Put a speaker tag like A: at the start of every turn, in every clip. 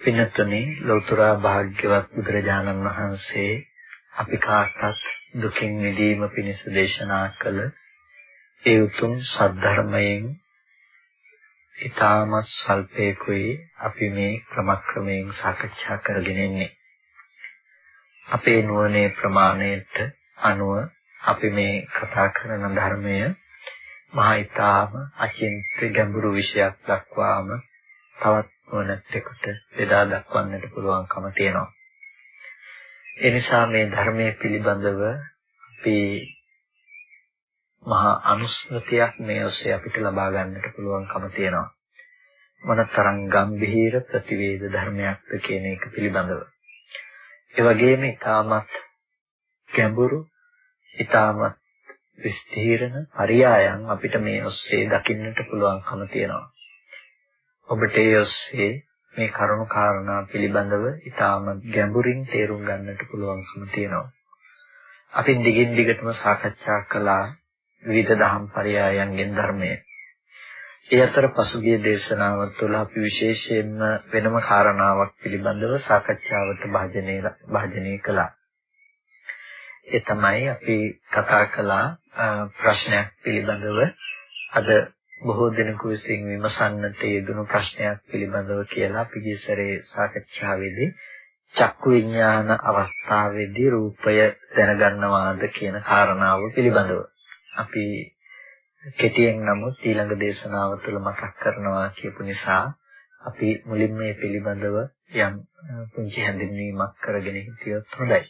A: පින්නතුනි ලෝතර භාග්‍යවත් බුදුරජාණන් වහන්සේ අපි කාටත් දුකින් මිදීම පිණිස දේශනා කළ ඒ උතුම් සද්ධර්මයෙන් ඊටමත් සල්පේකුයි අපි මේ ක්‍රමක්‍රමයෙන් සාකච්ඡා කරගෙන ඉන්නේ. අපේ නුවණේ ප්‍රමාණයට අනුව අපි මේ කතා කරන ධර්මය මහා ඊටාම අචින්ත්‍ය ගැඹුරු විෂයක් දක්වාම තවත් නුවණැත්තෙකුට බෙදා දක්වන්නට පුළුවන්කම තියෙනවා. ඒ නිසා මේ ධර්මයේ පිළිබඳව අපි මහා අනුස්මෘතියක් මේ ඔස්සේ අපිට ලබා ගන්නට පුළුවන්කම තියෙනවා. මොනතරම් ගම්භීර ප්‍රතිවේද ධර්මයක්ද කියන එක පිළිබඳව. ඒ වගේම ඊටමත් ගැඹුරු ඊටමත් විස්තීර්ණ පරයයන් අපිට මේ ඔස්සේ දකින්නට පුළුවන්කම තියෙනවා. ඔබට ඒ ඔස්සේ මේ කරුණු කාරණා පිළිබඳව ඊටාම ගැඹුරින් තේරුම් ගන්නට පුළුවන්කම තියෙනවා. අපි දිගින් දිගටම සාකච්ඡා කළා විවිධ දහම් පරයයන්ගෙන් ධර්මය. ඒ අතර පසුගිය දේශනාව තුළ අපි විශේෂයෙන්ම වෙනම කාරණාවක් පිළිබඳව සාකච්ඡාවට භාජනය භාජනය කළා. ඒ තමයි අපි කතා කළා ප්‍රශ්නයක් පිළිබඳව අද බොහෝ දෙනෙකු විසින් විමසන්නට යෙදුණු ප්‍රශ්නයක් පිළිබඳව කියලා අපි ගියසරේ සාකච්ඡාවේදී චක්කු විඥාන අවස්ථාවේදී රූපය දැනගන්නවාද කියන කාරණාව පිළිබඳව අපි කෙටියෙන් නමුත් ඊළඟ දේශනාව තුළ මතක් කරනවා කියපු නිසා අපි මුලින්ම මේ පිළිබඳව යම් පුංචි හැඳින්වීමක් කරගෙන හිටියොත් හොඳයි.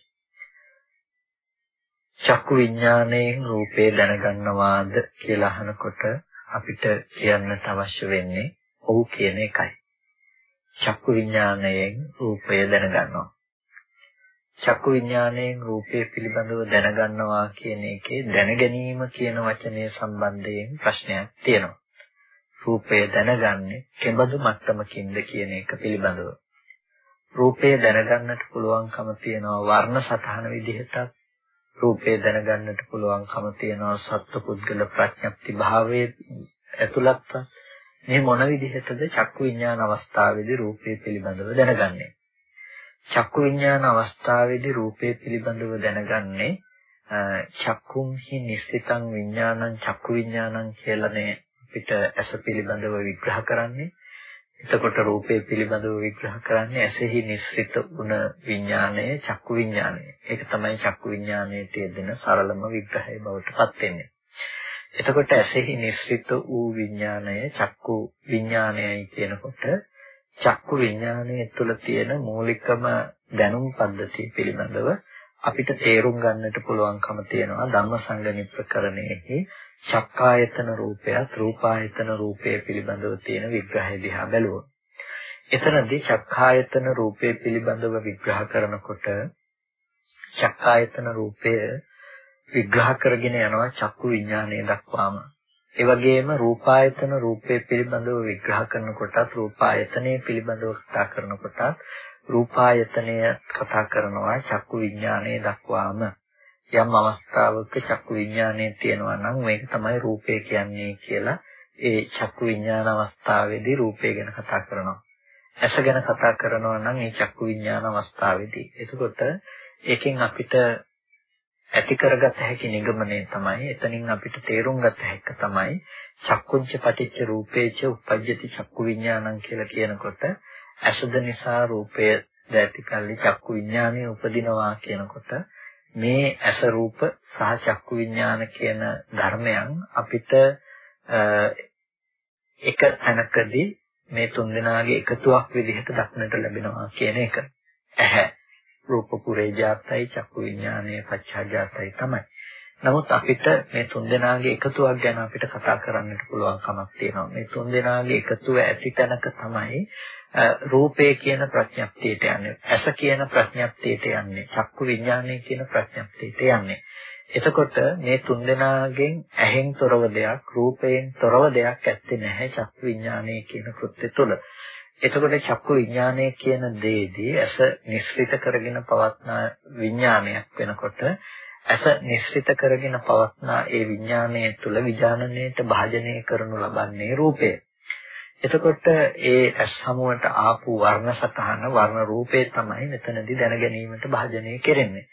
A: චක්කු විඥාණයෙන් රූපේ දැනගන්නවාද කියලා අහනකොට අපිට කියන්නට අවශ්‍ය වෙන්නේ ඔව් කියන එකයි. චක්කු විඥාණයෙන් රූපය දැනගන්නවා. චක්කු විඥාණයෙන් රූපය පිළිබඳව දැනගන්නවා කියන එකේ දැනගැනීම කියන වචනය සම්බන්ධයෙන් ප්‍රශ්නයක් තියෙනවා. රූපය දැනගන්නේ කෙබඳු මට්ටමකින්ද කියන එක පිළිබඳව. රූපය දැනගන්නට පුළුවන්කම තියෙනවා වර්ණ සතහන විදිහටත් රූපේ දැනගන්නට පුළුවන්කම තියෙනවා සත්පුද්ගල ප්‍රඥප්ති භාවයේ ඇතුළත්ව මේ මොන විදිහටද චක්කු විඥාන අවස්ථාවේදී රූපේ පිළිබඳව දැනගන්නේ චක්කු විඥාන අවස්ථාවේදී රූපේ පිළිබඳව දැනගන්නේ චක්කුම්හි නිස්සිතං විඥානං චක්කු විඥානං කියලානේ අපිට ඇස පිළිබඳව විග්‍රහ කරන්නේ එතකොට රූපේ පිළිබඳව විග්‍රහ කරන්නේ ඇසෙහි නිස්සිත වුණ විඥානය චක්කු විඥානය. ඒක තමයි චක්කු විඥානයේ තියෙන සරලම විග්‍රහය බවට පත් වෙන්නේ. එතකොට ඇසෙහි නිස්සිත වූ විඥානය චක්කු විඥානයයි කියනකොට චක්කු විඥානයේ තුල තියෙන මූලිකම දැනුම් පද්ධතිය පිළිබඳව අපිට තේරුම් ගන්නට පුළුවන්කම තියෙනවා ධම්මසංගණි ප්‍රකරණයෙහි චක්කායතන රූපයත් රූපායතන රූපය පිළිබඳව තියෙන විග්‍රහය දිහා බැලුවොත්. එතනදී චක්කායතන රූපය පිළිබඳව විග්‍රහ කරනකොට චක්කායතන රූපය විග්‍රහ කරගෙන යනවා චක්කු විඥානය දක්වාම. ඒ වගේම රූපායතන රූපය පිළිබඳව විග්‍රහ කරනකොටත් රූපායතනය පිළිබඳව කතා කරනකොටත් රූපායතනය කතා කරනවා චක්කු විඥානයේ දක්වාම යම් අවස්ථාවක චක්කු විඥානයේ තියෙනවා නම් මේක තමයි රූපය කියන්නේ කියලා ඒ චක්කු විඥාන අවස්ථාවේදී රූපය ගැන කතා කරනවා. ඇස ගැන කතා කරනවා නම් ඒ චක්කු විඥාන අවස්ථාවේදී. එතකොට ඒකෙන් අපිට ඇති කරගත හැකි නිගමනය තමයි එතනින් අපිට තේරුම් ගත හැක තමයි චක්කුංච පටිච්ච රූපේච උපජ්ජති චක්කු විඥානං කියලා කියනකොට ඇසද නිසා රූපය දැති කල්ලි චක්කු විඥානය උපදිනවා කියනකොට මේ ඇස රූප සහ චක්කු විඥාන කියන ධර්මයන් අපිට එක තැනකදී මේ තුන් දෙනාගේ එකතුවක් විදිහට දක්නට ලැබෙනවා කියන එක. ඇහැ රූප පුරේ ජාතයි චක්කු විඥානයේ පච්චාජාතයි තමයි. නමුත් අපිට මේ තුන් දෙනාගේ එකතුවක් ගැන අපිට කතා කරන්නට පුළුවන් කමක් තියෙනවා. මේ තුන් දෙනාගේ එකතුව ඇති තැනක තමයි රූපේ කියන ප්‍රඥප්තියට යන්නේ. ඇස කියන ප්‍රඥප්තියට යන්නේ. චක්කු විඥානය කියන ප්‍රඥප්තියට යන්නේ. එතකොට මේ තුන්දෙනාගෙන් ඇහෙන් තොරව දෙයක්, රූපයෙන් තොරව දෙයක් ඇත්තේ නැහැ චක්කු විඥානය කියන කෘත්‍ය තුල. එතකොට චක්කු විඥානය කියන දේදී ඇස නිස්ෘත කරගෙන පවත්නා විඥානයක් වෙනකොට ඇස නිස්ෘත කරගෙන පවත්නා ඒ විඥානයේ තුල විඥානණයට භාජනය කරනු ලබන්නේ රූපය. එතකොට ඒ ඇස් හමුවට ආපු වර්ණ සතහන වර්ණ රූපේ තමයි මෙතනදී දැන ගැනීමට භාජනය කෙරෙන්නේ.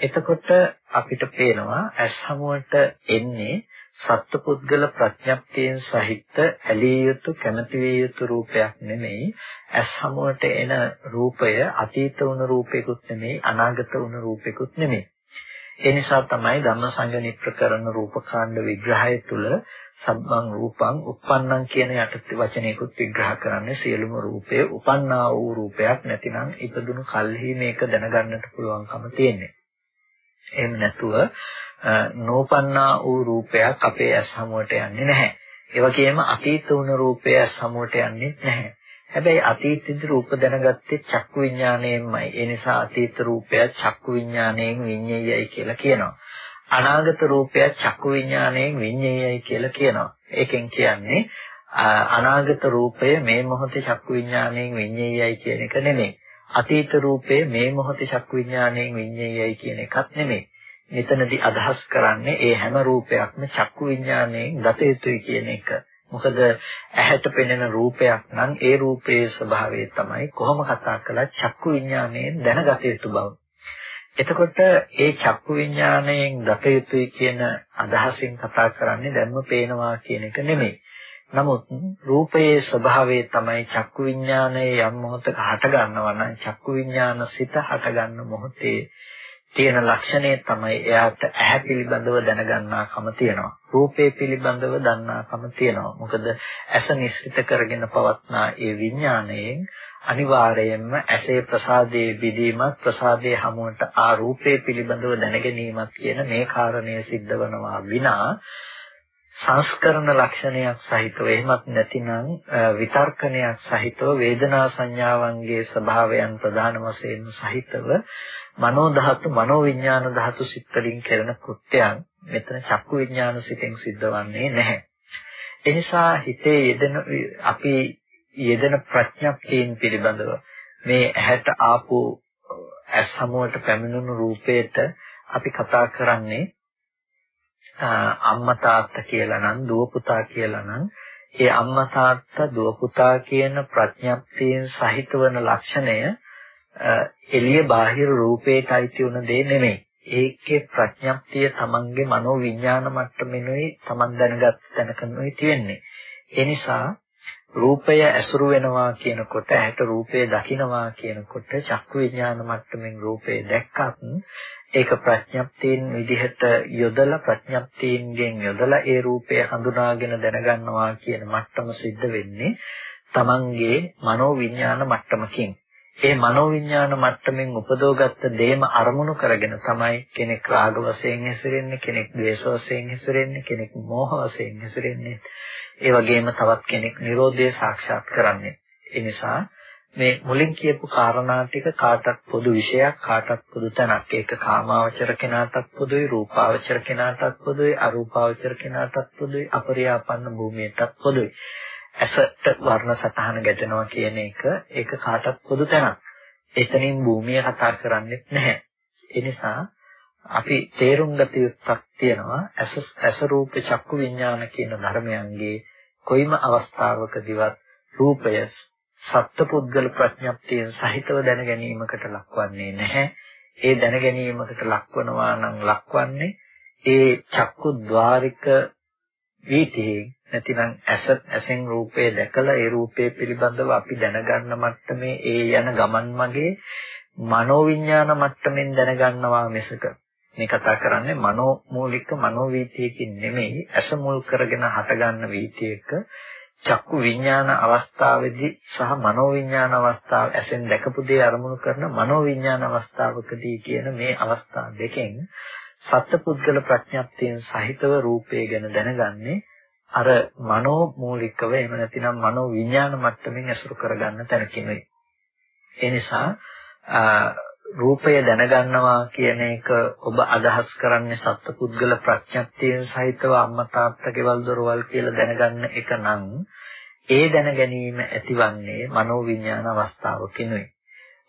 A: එතකොට අපිට පේනවා ඇස් හමුවට එන්නේ සත්පුද්ගල ප්‍රඥප්තියෙන් සහිත ඇලිය යුතු කැමති විය යුතු රූපයක් නෙමෙයි ඇස් හමුවට එන රූපය අතීත වුණ රූපයකුත් නෙමෙයි අනාගත වුණ රූපයකුත් නෙමෙයි ඒ නිසා තමයි ධම්මසංගණි ප්‍රකරණ රූපකාණ්ඩ විග්‍රහය තුල සබ්බං රූපං uppannං කියන යට වචනයකුත් විග්‍රහ කරන්නේ සියලුම රූපය උපන්නා වූ රූපයක් නැතිනම් ඉපදුණු කල්හි මේක දැනගන්නට පුළුවන්කම තියෙන්නේ. එහෙම නැතුව නෝපන්නා වූ රූපයක් අපේ ඇස් හමුවට යන්නේ නැහැ. ඒ වගේම අතීත වුණ රූපය ඇස් හමුවට යන්නේ නැහැ. හැබැයි අතීතයේ රූප දැනගත්තේ චක්කු විඥාණයෙන්මයි. ඒ නිසා අතීත රූපය චක්කු විඥාණයෙන් විඤ්ඤයයි කියලා කියනවා. අනාගත රූපය චක්කු විඥාණයෙන් විඤ්ඤයයි කියලා කියනවා. ඒකෙන් කියන්නේ අනාගත රූපය මේ මොහොතේ චක්කු විඥාණයෙන් විඤ්ඤයයි කියන එක නෙමෙයි. අතීත රූපය මේ මොහොතේ චක්කු විඥාණයෙන් විඤ්ඤයයි කියන එකත් නෙමෙයි. මෙතනදී අදහස් කරන්නේ ඒ හැම රූපයක්ම චක්කු විඥාණයෙන් ගත යුතුයි කියන එක. මොකද ඇහැට පෙනෙන රූපයක් නම් ඒ රූපයේ ස්වභාවය තමයි කොහොම කතා කළත් චක්කු විඥාණයෙන් දැනගත යුතු බව. එතකොට ඒ චක්කු විඥාණයෙන් ගත යුතුයි කියන අදහසින් කතා කරන්නේ දැන්ම පේනවා කියන එක නෙමෙයි. නමුත් රූපයේ ස්වභාවය තමයි චක්කු විඥානයේ යම් මොහොතක හට ගන්නවා නම් චක්කු විඥාන සිත හට ගන්න මොහොතේ තියෙන ලක්ෂණය තමයි එයාට ඇහැ පිළිබඳව දැනගන්නාකම තියෙනවා. රූපේ පිළිබඳව දන්නාකම තියෙනවා. මොකද ඇස නිස්සිත කරගෙන පවත්නා ඒ විඥාණයෙන් අනිවාර්යයෙන්ම ඇසේ ප්‍රසාදයේ විදීමත් ප්‍රසාදයේ හමුවට ආ රූපේ පිළිබඳව දැනගැනීමත් කියන මේ කාරණය සිද්ධ වෙනවා විනා සංස්කරණ ලක්ෂණයක් සහිතව එහෙමත් නැතිනම් විතර්කණයක් සහිතව වේදනා සංඥාවන්ගේ ස්වභාවයන් ප්‍රධාන වශයෙන් සහිතව මනෝ ධාතු මනෝ විඥාන ධාතු සිත් වලින් කරන කෘත්‍යයන් මෙතන චක්කු විඥාන සිතෙන් සිද්ධවන්නේ නැහැ. එනිසා හිතේ යෙදෙන අපි යෙදෙන ප්‍රඥප්තියන් පිළිබඳව මේ ඇහැට ආපු ඇස් සමුවට පැමිණුණු රූපේට අපි කතා කරන්නේ අම්මා තාත්තා කියලා නම් දුව පුතා කියලා නම් ඒ අම්මා තාත්තා දුව පුතා කියන ප්‍රඥප්තියෙන් සහිත වන ලක්ෂණය එළිය බාහිර රූපේට අයිති වුණ දේ නෙමෙයි. ඒකේ ප්‍රඥප්තිය තමන්ගේ මනෝ විඥාන මට්ටමෙනුයි තමන් දැනගත් තැනකනුයි තියෙන්නේ. ඒ නිසා රූපය ඇසුරු වෙනවා කියනකොට ඇහැට රූපය දකිනවා කියනකොට චක්කු විඥාන මට්ටමින් රූපය දැක්කත් ඒක ප්‍රඥප්තියින් විදිහට යොදලා ප්‍රඥප්තියින්ගෙන් යොදලා ඒ රූපය හඳුනාගෙන දැනගන්නවා කියන මට්ටම සිද්ධ වෙන්නේ තමන්ගේ මනෝ විඥාන මට්ටමකින්. ඒ මනෝ විඥාන මට්ටමින් උපදවගත්ත දේම අරමුණු කරගෙන තමයි කෙනෙක් රාග වශයෙන් හැසිරෙන්නේ, කෙනෙක් ද්වේෂ වශයෙන් හැසිරෙන්නේ, කෙනෙක් මෝහ වශයෙන් හැසිරෙන්නේ. ඒ වගේම තවත් කෙනෙක් Nirodhe සාක්ෂාත් කරන්නේ. ඒ නිසා මේ මුලින් කියපු කාරණා ටික කාටත් පොදු විෂයක් කාටත් පොදු තැනක් ඒක කාමාවචර කෙනාටත් පොදුයි රූපාවචර කෙනාටත් පොදුයි අරූපාවචර කෙනාටත් පොදුයි අපරියාපන්න භූමියටත් පොදුයි ඇසට වර්ණ සතහන ගැටෙනවා කියන එක ඒක කාටත් පොදු තැනක් එතනින් භූමිය කතා කරන්නේත් නැහැ ඒ නිසා අපි තේරුම් ගත යුත්තක් තියෙනවා ඇස ඇස රූප චක්කු විඥාන කියන ධර්මයන්ගේ කොයිම අවස්ථාවකදීවත් රූපය සත්පුද්ගල ප්‍රඥප්තියෙන් සහිතව දැන ගැනීමකට ලක්වන්නේ නැහැ. ඒ දැන ගැනීමකට ලක්වනවා නම් ලක්වන්නේ ඒ චක්කු ద్వාරික වීතියෙන් නැතිනම් ඇස ඇසෙන් රූපය දැකලා ඒ රූපය පිළිබඳව අපි දැනගන්න මට්ටමේ ඒ යන ගමන් මගේ මනෝවිඤ්ඤාණ මට්ටමින් දැනගන්නවා මිසක. මේ කතා කරන්නේ මනෝ මූලික මනෝවීතියකින් නෙමෙයි ඇස මුල් කරගෙන හටගන්න වීතියක චක්කු විඥාන අවස්ථාවේදී සහ මනෝ විඥාන අවස්ථාව ඇසෙන් දැකපු දේ අරමුණු කරන මනෝ විඥාන අවස්ථාවකදී කියන මේ අවස්ථා දෙකෙන් සත්පුද්ගල ප්‍රඥප්තියෙන් සහිතව රූපය ගැන දැනගන්නේ අර මනෝ මූලිකව එහෙම නැතිනම් මනෝ විඥාන මට්ටමින් ඇසුරු කරගන්න තැනකිනුයි. ඒ නිසා රූපය දැනගන්නවා කියන එක ඔබ අදහස් කරන්නේ සත්පුද්ගල ප්‍රඥප්තියෙන් සහිතව අම්මා තාත්තා ගෙවල් දොරවල් කියලා දැනගන්න එක නම් ඒ දැන ගැනීම ඇතිවන්නේ මනෝ විඥාන අවස්ථාවකිනුයි.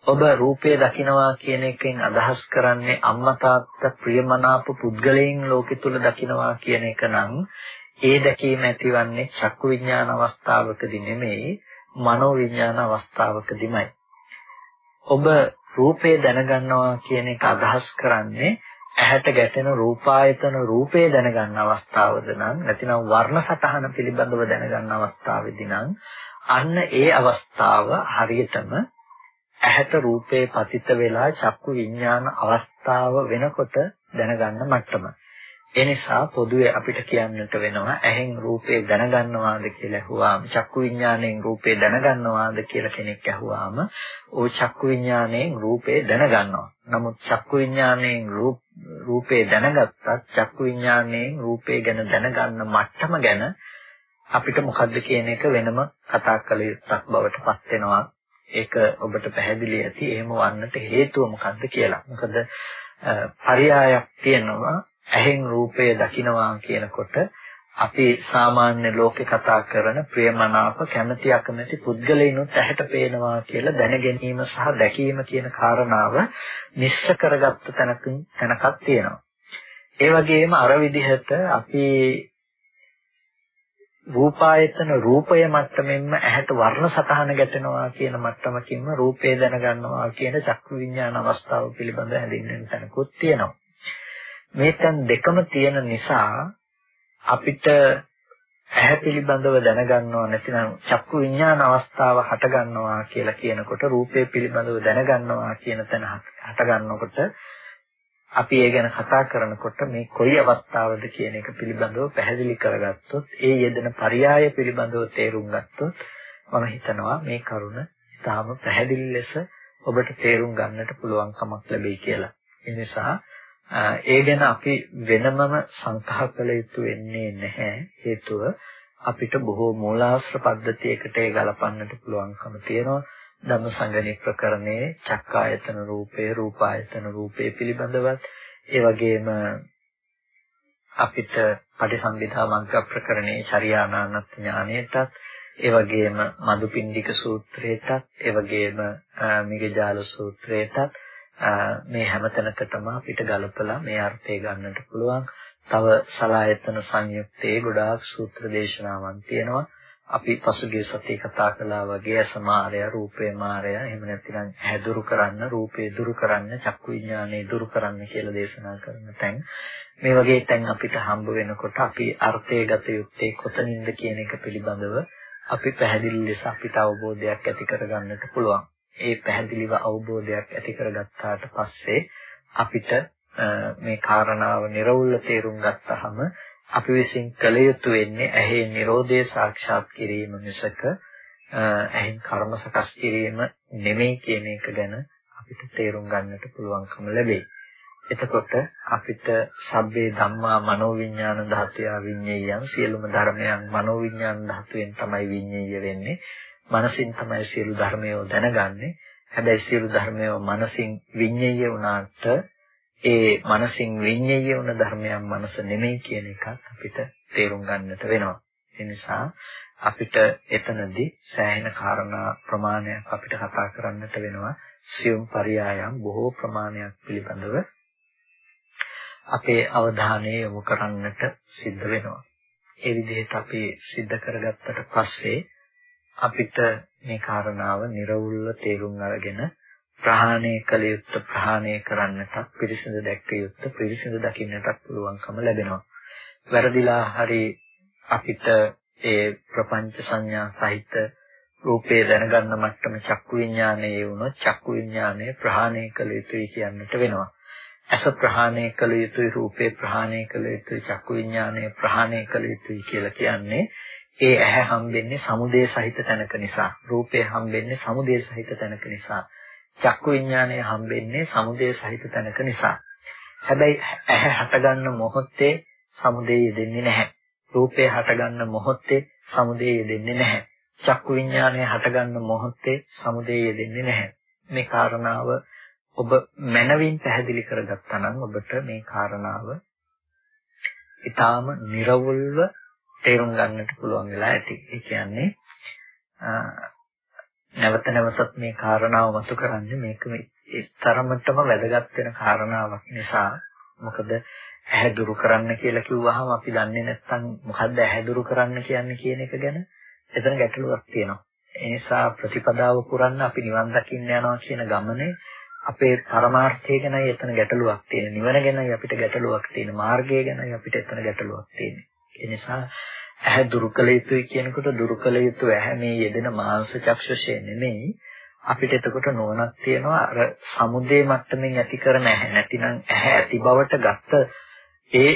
A: ඔබ රූපය දකිනවා කියන එකෙන් අදහස් කරන්නේ අම්මා තාත්තා ප්‍රියමනාප පුද්ගලයන් ලෝකෙ තුල දකිනවා කියන එක නම් ඒ දැකීම ඇතිවන්නේ චක්කු විඥාන අවස්ථාවකදී නෙමෙයි මනෝ විඥාන අවස්ථාවකදීමයි. ඔබ රූපය දැනගන්නවා කියන එක අදහස් කරන්නේ ඇහැට ගැටෙන රූපායතන රූපේ දැනගන්න අවස්ථාවද නම් නැතිනම් වර්ණ සටහන පිළිබඳව දැනගන්න අවස්ථාවේදී නම් අන්න ඒ අවස්ථාව හරියටම ඇහැට රූපේ පතිත වෙලා චක්කු විඥාන අවස්ථාව වෙනකොට දැනගන්න මට්ටම. ඒ නිසා පොදුවේ අපිට කියන්නට වෙනවා ඇහෙන් රූපේ දැනගන්නවාද කියලා ඇහුවාම චක්කු විඥාණයෙන් රූපේ දැනගන්නවාද කියලා කෙනෙක් ඇහුවාම ਉਹ චක්කු විඥාණයෙන් රූපේ දැනගන්නවා. නමුත් චක්කු විඥාණයෙන් රූපේ දැනගත්තත් චක්කු විඥාණයෙන් රූපේ ගැන දැනගන්න මට්ටම ගැන අපිට මොකද්ද කියන එක වෙනම කතා කළ යුත්තක් බවට පත් වෙනවා. ඒක ඔබට පැහැදිලි ඇති. එහෙම වන්නට හේතුව මොකද්ද කියලා. මොකද පරයායක් තියෙනවා ඇහෙන් රූපය දකිනවා කියනකොට අපි සාමාන්‍ය ලෝකේ කතා කරන ප්‍රියමනාප කැමැති අකමැති පුද්ගලයිනුත් ඇහැට පේනවා කියලා දැන ගැනීම සහ දැකීම කියන කාරණාව මිශ්‍ර කරගත්ත තැනකින් තැනකක් තියෙනවා. ඒ වගේම අර විදිහට අපි රූපායතන රූපය මට්ටමින්ම ඇහැට වර්ණ සතහන ගැටෙනවා කියන මට්ටමකින්ම රූපේ දැනගන්නවා කියන චක්කු විඤ්ඤාණ අවස්ථාව පිළිබඳ හැඳින්වෙන තැනකුත් තියෙනවා. මේ තැන් දෙකම තියෙන නිසා අපිට ඇහැ පිළිබඳව දැනගන්නවා නැතිනම් චක්කු විඥාන අවස්ථාව හට ගන්නවා කියලා කියනකොට රූපය පිළිබඳව දැනගන්නවා කියන තැන හට ගන්නකොට අපි ඒ ගැන කතා කරනකොට මේ කොයි අවස්ථාවද කියන එක පිළිබඳව පැහැදිලි කරගත්තොත් ඒ යෙදෙන පරයය පිළිබඳව තේරුම් ගත්තොත් මම හිතනවා මේ කරුණ ඉතාම පැහැදිලි ලෙස ඔබට තේරුම් ගන්නට පුළුවන්කමක් ලැබෙයි කියලා. ඒ නිසා ඒ ගැන අපි වෙනමම සංකහ කළ යුතු වෙන්නේ නැහැ. හේතුව අපිට බොහෝ මූලාශ්‍ර පද්ධතියකට ඒ ගලපන්නට පුළුවන්කම තියෙනවා. ධම්මසංගණි ප්‍රකරණයේ චක්කායතන රූපේ රූපායතන රූපේ පිළිබඳවත්. ඒ වගේම අපිට පටිසම්භිදා මග්ග ප්‍රකරණයේ චර්යානානත් ඥානයටත් ඒ වගේම මදුපිණ්ඩික සූත්‍රයටත් ඒ වගේම මිගජාල සූත්‍රයටත් මේ හැමතැනකටම අපිට ගලපලා මේ අර්ථය ගන්නට පුළුවන්. තව සලායතන සංයුත්තේ ගොඩාක් සූත්‍ර දේශනාවන් තියෙනවා. අපි පසුගිය සතියේ කතා කළා වගේ අසමාරය, රූපේ මාරය, එහෙම නැත්නම් හැදුරු කරන්න, රූපේ දුරු කරන්න, චක්කු විඥානේ දුරු කරන්න කියලා දේශනා කරන තැන්. මේ වගේ තැන් අපිට හම්බ වෙනකොට අපි අර්ථය ගත යුත්තේ කොතනින්ද කියන එක පිළිබඳව අපි පැහැදිලි ලෙස අපිට අවබෝධයක් ඇති කරගන්නට පුළුවන්. ඒ පැහැදිලිව අවබෝධයක් ඇති කරගත්තාට පස්සේ අපිට මේ කාරණාව નિරවුල්ව තේරුම් ගත්තාම අපි විසින් කළ යුතු වෙන්නේ ඇහි Nirodhe සාක්ෂාත් කිරීම මිසක ඇහින් කර්ම සකස් කිරීම නෙමෙයි කියන එක ගැන අපිට තේරුම් ගන්නට පුළුවන්කම ලැබෙයි. එතකොට අපිට සබ්බේ ධම්මා මනෝවිඤ්ඤාණ ධාතුය විඤ්ඤේයයන් සියලුම ධර්මයන් මනෝවිඤ්ඤාණ ධාතුවෙන් තමයි විඤ්ඤේය වෙන්නේ. මනසින් තමයි සියලු ධර්මයෝ දැනගන්නේ. හැබැයි සියලු ධර්මයෝ මනසින් විඤ්ඤය වුණාට ඒ මනසින් විඤ්ඤය වුණ ධර්මයන් මනස නෙමෙයි කියන එකත් අපිට තේරුම් ගන්නට වෙනවා. ඒ නිසා අපිට එතනදී සෑහෙන කාරණා ප්‍රමාණයක් අපිට කතා කරන්නට වෙනවා. සියුම් පරයයන් බොහෝ ප්‍රමාණයක් පිළිබඳව අපේ අවධානය යොමු කරන්නට සිද්ධ වෙනවා. ඒ විදිහට අපි සිද්ධ කරගත්තට පස්සේ අපිට මේ කාරණාව નિරවුල්ව තේරුම් අරගෙන ප්‍රහාණය කළ යුත්තේ ප්‍රහාණය කරන්නටත් පිරිසිදු දැක්ක යුත්තේ පිරිසිදු දකින්නටත් පුළුවන්කම ලැබෙනවා. වැරදිලා හරි අපිට ඒ ප්‍රපංච සංඥා සහිත රූපේ දැනගන්න මට්ටම චක්කු විඥානයේ වුණොත් චක්කු විඥානය ප්‍රහාණය කළ යුතුයි කියන්නට වෙනවා. අස ප්‍රහාණය කළ යුතුයි රූපේ ප්‍රහාණය කළ යුතුයි චක්කු විඥානය ප්‍රහාණය කළ යුතුයි කියලා කියන්නේ ඒ ඇහැ හම්බෙන්නේ සමුදේ සහිත තැනක නිසා. රූපය හම්බෙන්නේ සමුදේ සහිත තැනක නිසා. චක්කු විඥානය හම්බෙන්නේ සමුදේ සහිත තැනක නිසා. හැබැයි ඇහැ හටගන්න මොහොතේ සමුදේ යෙදෙන්නේ නැහැ. රූපේ හටගන්න මොහොතේ සමුදේ යෙදෙන්නේ නැහැ. චක්කු විඥානය හටගන්න මොහොතේ සමුදේ යෙදෙන්නේ නැහැ. මේ කාරණාව ඔබ මනවින් පැහැදිලි කරගත්තා නම් ඔබට මේ කාරණාව ඊටාම නිර්වුල්ව තේරුම් ගන්නට පුළුවන් වෙලා ඇති. ඒ කියන්නේ නැවත නැවතත් මේ කාරණාව මතු කරන්නේ මේක ඒ තරමටම වැදගත් වෙන කාරණාවක් නිසා මොකද ඇහැ දුරු කරන්න කියලා කිව්වහම අපි දන්නේ නැත්නම් මොකද්ද ඇහැ දුරු කරන්න කියන්නේ කියන එක ගැන එතන ගැටලුවක් තියෙනවා. ඒ නිසා ප්‍රතිපදාව පුරන්න අපි නිවන් දකින්න යනවා කියන ගමනේ අපේ පරමාර්ථය ගැනයි එතන ගැටලුවක් තියෙන. නිවන ගැනයි අපිට ගැටලුවක් තියෙන. මාර්ගය ගැනයි අපිට එතන ගැටලුවක් තියෙන්නේ. ඒ නිසා ඇහැ දුරු කළ යුතුයි කියනකොට දුරු කළ යුතු ඇහැ මේ යෙදෙන මාංශ චක්ෂුෂය නෙමෙයි. අපිට එතකොට නුවණක් තියෙනවා අර සමුදේ මට්ටමින් ඇති කරන ඇහැ නැතිනම් ඇහැ ඇති බවට ගත්ත ඒ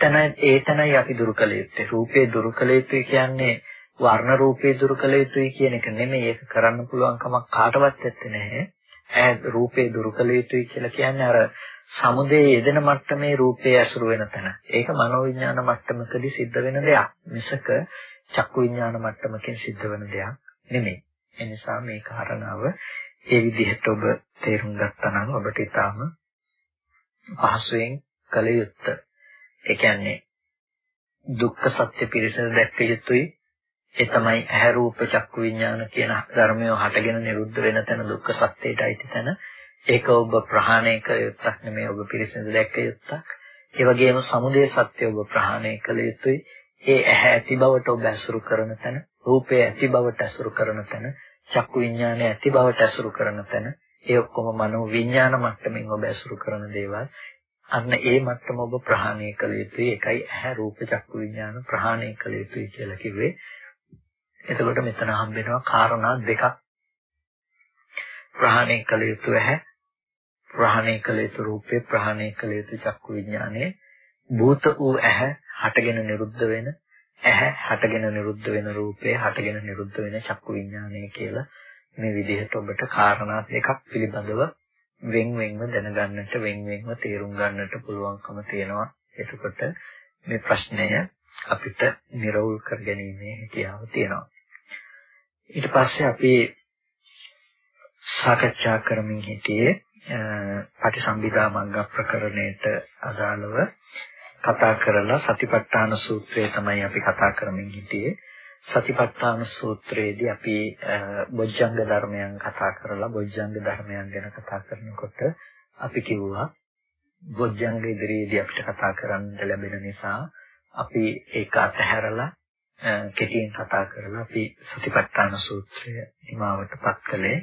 A: තන ඒ තනයි අපි දුරු කළ යුත්තේ. රූපේ දුරු කළ යුතුයි කියන්නේ වර්ණ රූපේ දුරු කළ යුතුයි කියන එක නෙමෙයි. ඒක කරන්න පුළුවන් කමක් කාටවත් නැත්තේ නැහැ. ඈ රූපේ දුරු කළ යුතුයි කියලා කියන්නේ අර සමුදේ යෙදෙන මට්ටමේ රූපේ ඇසුරු වෙන තැන. ඒක මනෝවිඥාන මට්ටමකදී සිද්ධ වෙන දෙයක්. මිසක චක්කු විඥාන මට්ටමකින් සිද්ධ වෙන දෙයක් නෙමෙයි. ඒ නිසා මේ කාරණාව ඒ විදිහට ඔබ තේරුම් ගත්තා නම් ඔබට ඊටාම පහසුවෙන් කළ යුත්තේ. ඒ කියන්නේ දුක්ඛ සත්‍ය පිරිසිදු දැක්ක යුතුයි ඒ තමයි ඇහැ රූප චක්කු විඥාන කියන ධර්මය හටගෙන නිරුද්ධ වෙන තැන දුක්ඛ සත්‍යයට අයිති තැන ඒක ඔබ ප්‍රහාණය කළ යුත්තක් නෙමෙයි ඔබ පිරිසිදු දැක්ක යුත්තක්. ඒ වගේම සමුදය සත්‍ය ඔබ ප්‍රහාණය කළ යුතුයි. ඒ ඇහැ ඇති බවට ඔබ ඇසුරු කරන තැන රූපය ඇති බවට ඇසුරු කරන තැන චක්කු විඥානය ඇති බවට ඇසුරු කරන තැන ඒ ඔක්කොම මනෝ විඥාන මට්ටමින් ඔබ ඇසුරු කරන දේවල්. අන්න ඒ මට්ටම ඔබ ප්‍රහාණය කළ යුතුයි. ඒකයි ඇහැ රූප චක්කු විඥාන ප්‍රහාණය කළ යුතුයි කියලා කිව්වේ. එතකොට මෙතන හම්බෙනවා කාරණා දෙකක්. ප්‍රහාණය කළ යුතු ඇහැ, ප්‍රහාණය කළ යුතු රූපේ, ප්‍රහාණය කළ යුතු චක්කු විඥානයේ භූත වූ ඇහැ හටගෙන නිරුද්ධ වෙන ඇහැ හටගෙන නිරුද්ධ වෙන රූපේ හටගෙන නිරුද්ධ වෙන චක්කු විඥානය කියලා මේ විදිහට ඔබට කාරණා දෙකක් පිළිබඳව වෙන් වෙන්ව දැනගන්නට වෙන් වෙන්ව තේරුම් ගන්නට පුළුවන්කම තියෙනවා. එතකොට මේ ප්‍රශ්නය අපිට නිරවුල් කරගැනීමේ හැකියාව තියෙනවා. ඊට පස්සේ අපි සාකච්ඡා කරමින් හිටියේ පටිසම්භිදා මග්ග ප්‍රකරණයට අදාළව කතා කරලා සතිපට්ඨාන සූත්‍රය තමයි අපි කතා කරමින් හිටියේ. සතිපට්ඨාන සූත්‍රයේදී අපි බොජ්ජංග ධර්මයන් කතා කරලා බොජ්ජංග ධර්මයන් ගැන කතා කරනකොට අපි කිව්වා බොජ්ජංග ඉදිරියේදී අපිට කතා කරන්න ලැබෙන නිසා අපි ඒක අතහැරලා කෙටියෙන් කතා කරලා අපි සතිපට්ඨාන සූත්‍රය නිමාවටපත් කළේ.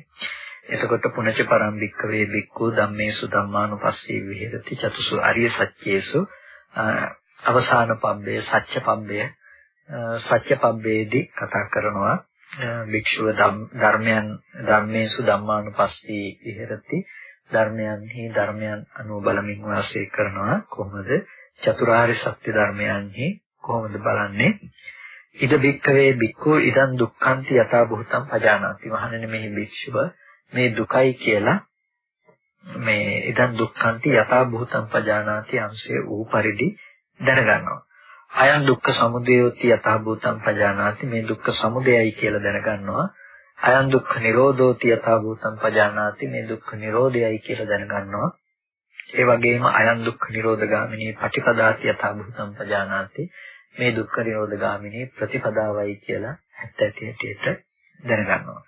A: එතකොට පුනච පරම්පික්ක වේ බික්කු ධම්මේසු ධම්මානුපස්සී විහෙරති චතුසු අරිය සත්‍යේසු අවසාන පබ්බේ සත්‍ය පබ්බේ සත්‍ය පබ්බේදී කතා කරනවා. භික්ෂුව ධර්මයන් ධම්මේසු ධම්මානුපස්සී විහෙරති. ධර්මයන්හි ධර්මයන් අනුව බලමින් වාසය කරනවා. කොහොමද? චතුරාර්ය සත්‍ය ධර්මයන්හි කොහොමද බලන්නේ? ඉද බික්කවේ බික්කෝ ඉදන් දුක්ඛන්ති යථා භූතං පජානාති. මහණෙනි මේ භික්ෂුව මේ දුකයි කියලා මේ ඉදන් දුක්ඛන්ති යථා භූතං පජානාති අංශයේ ඌ පරිදි දැනගන්නවා. අයං දුක්ඛ සමුදයෝති යථා භූතං පජානාති මේ දුක්ඛ සමුදයයි කියලා දැනගන්නවා. අයං දුක්ඛ නිරෝධෝති යථා භූතං පජානාති මේ දුක්ඛ නිරෝධයයි කියලා දැනගන්නවා. ඒ වගේම අයං දුක්ඛ නිරෝධගාමිනී පටිපදාති යථා භූතං පජානාති මේ දුක්ඛ නිරෝධ ගාමිනී ප්‍රතිපදාවයි කියලා ඇත්ත ඇති හැටියට දැනගන්නවා.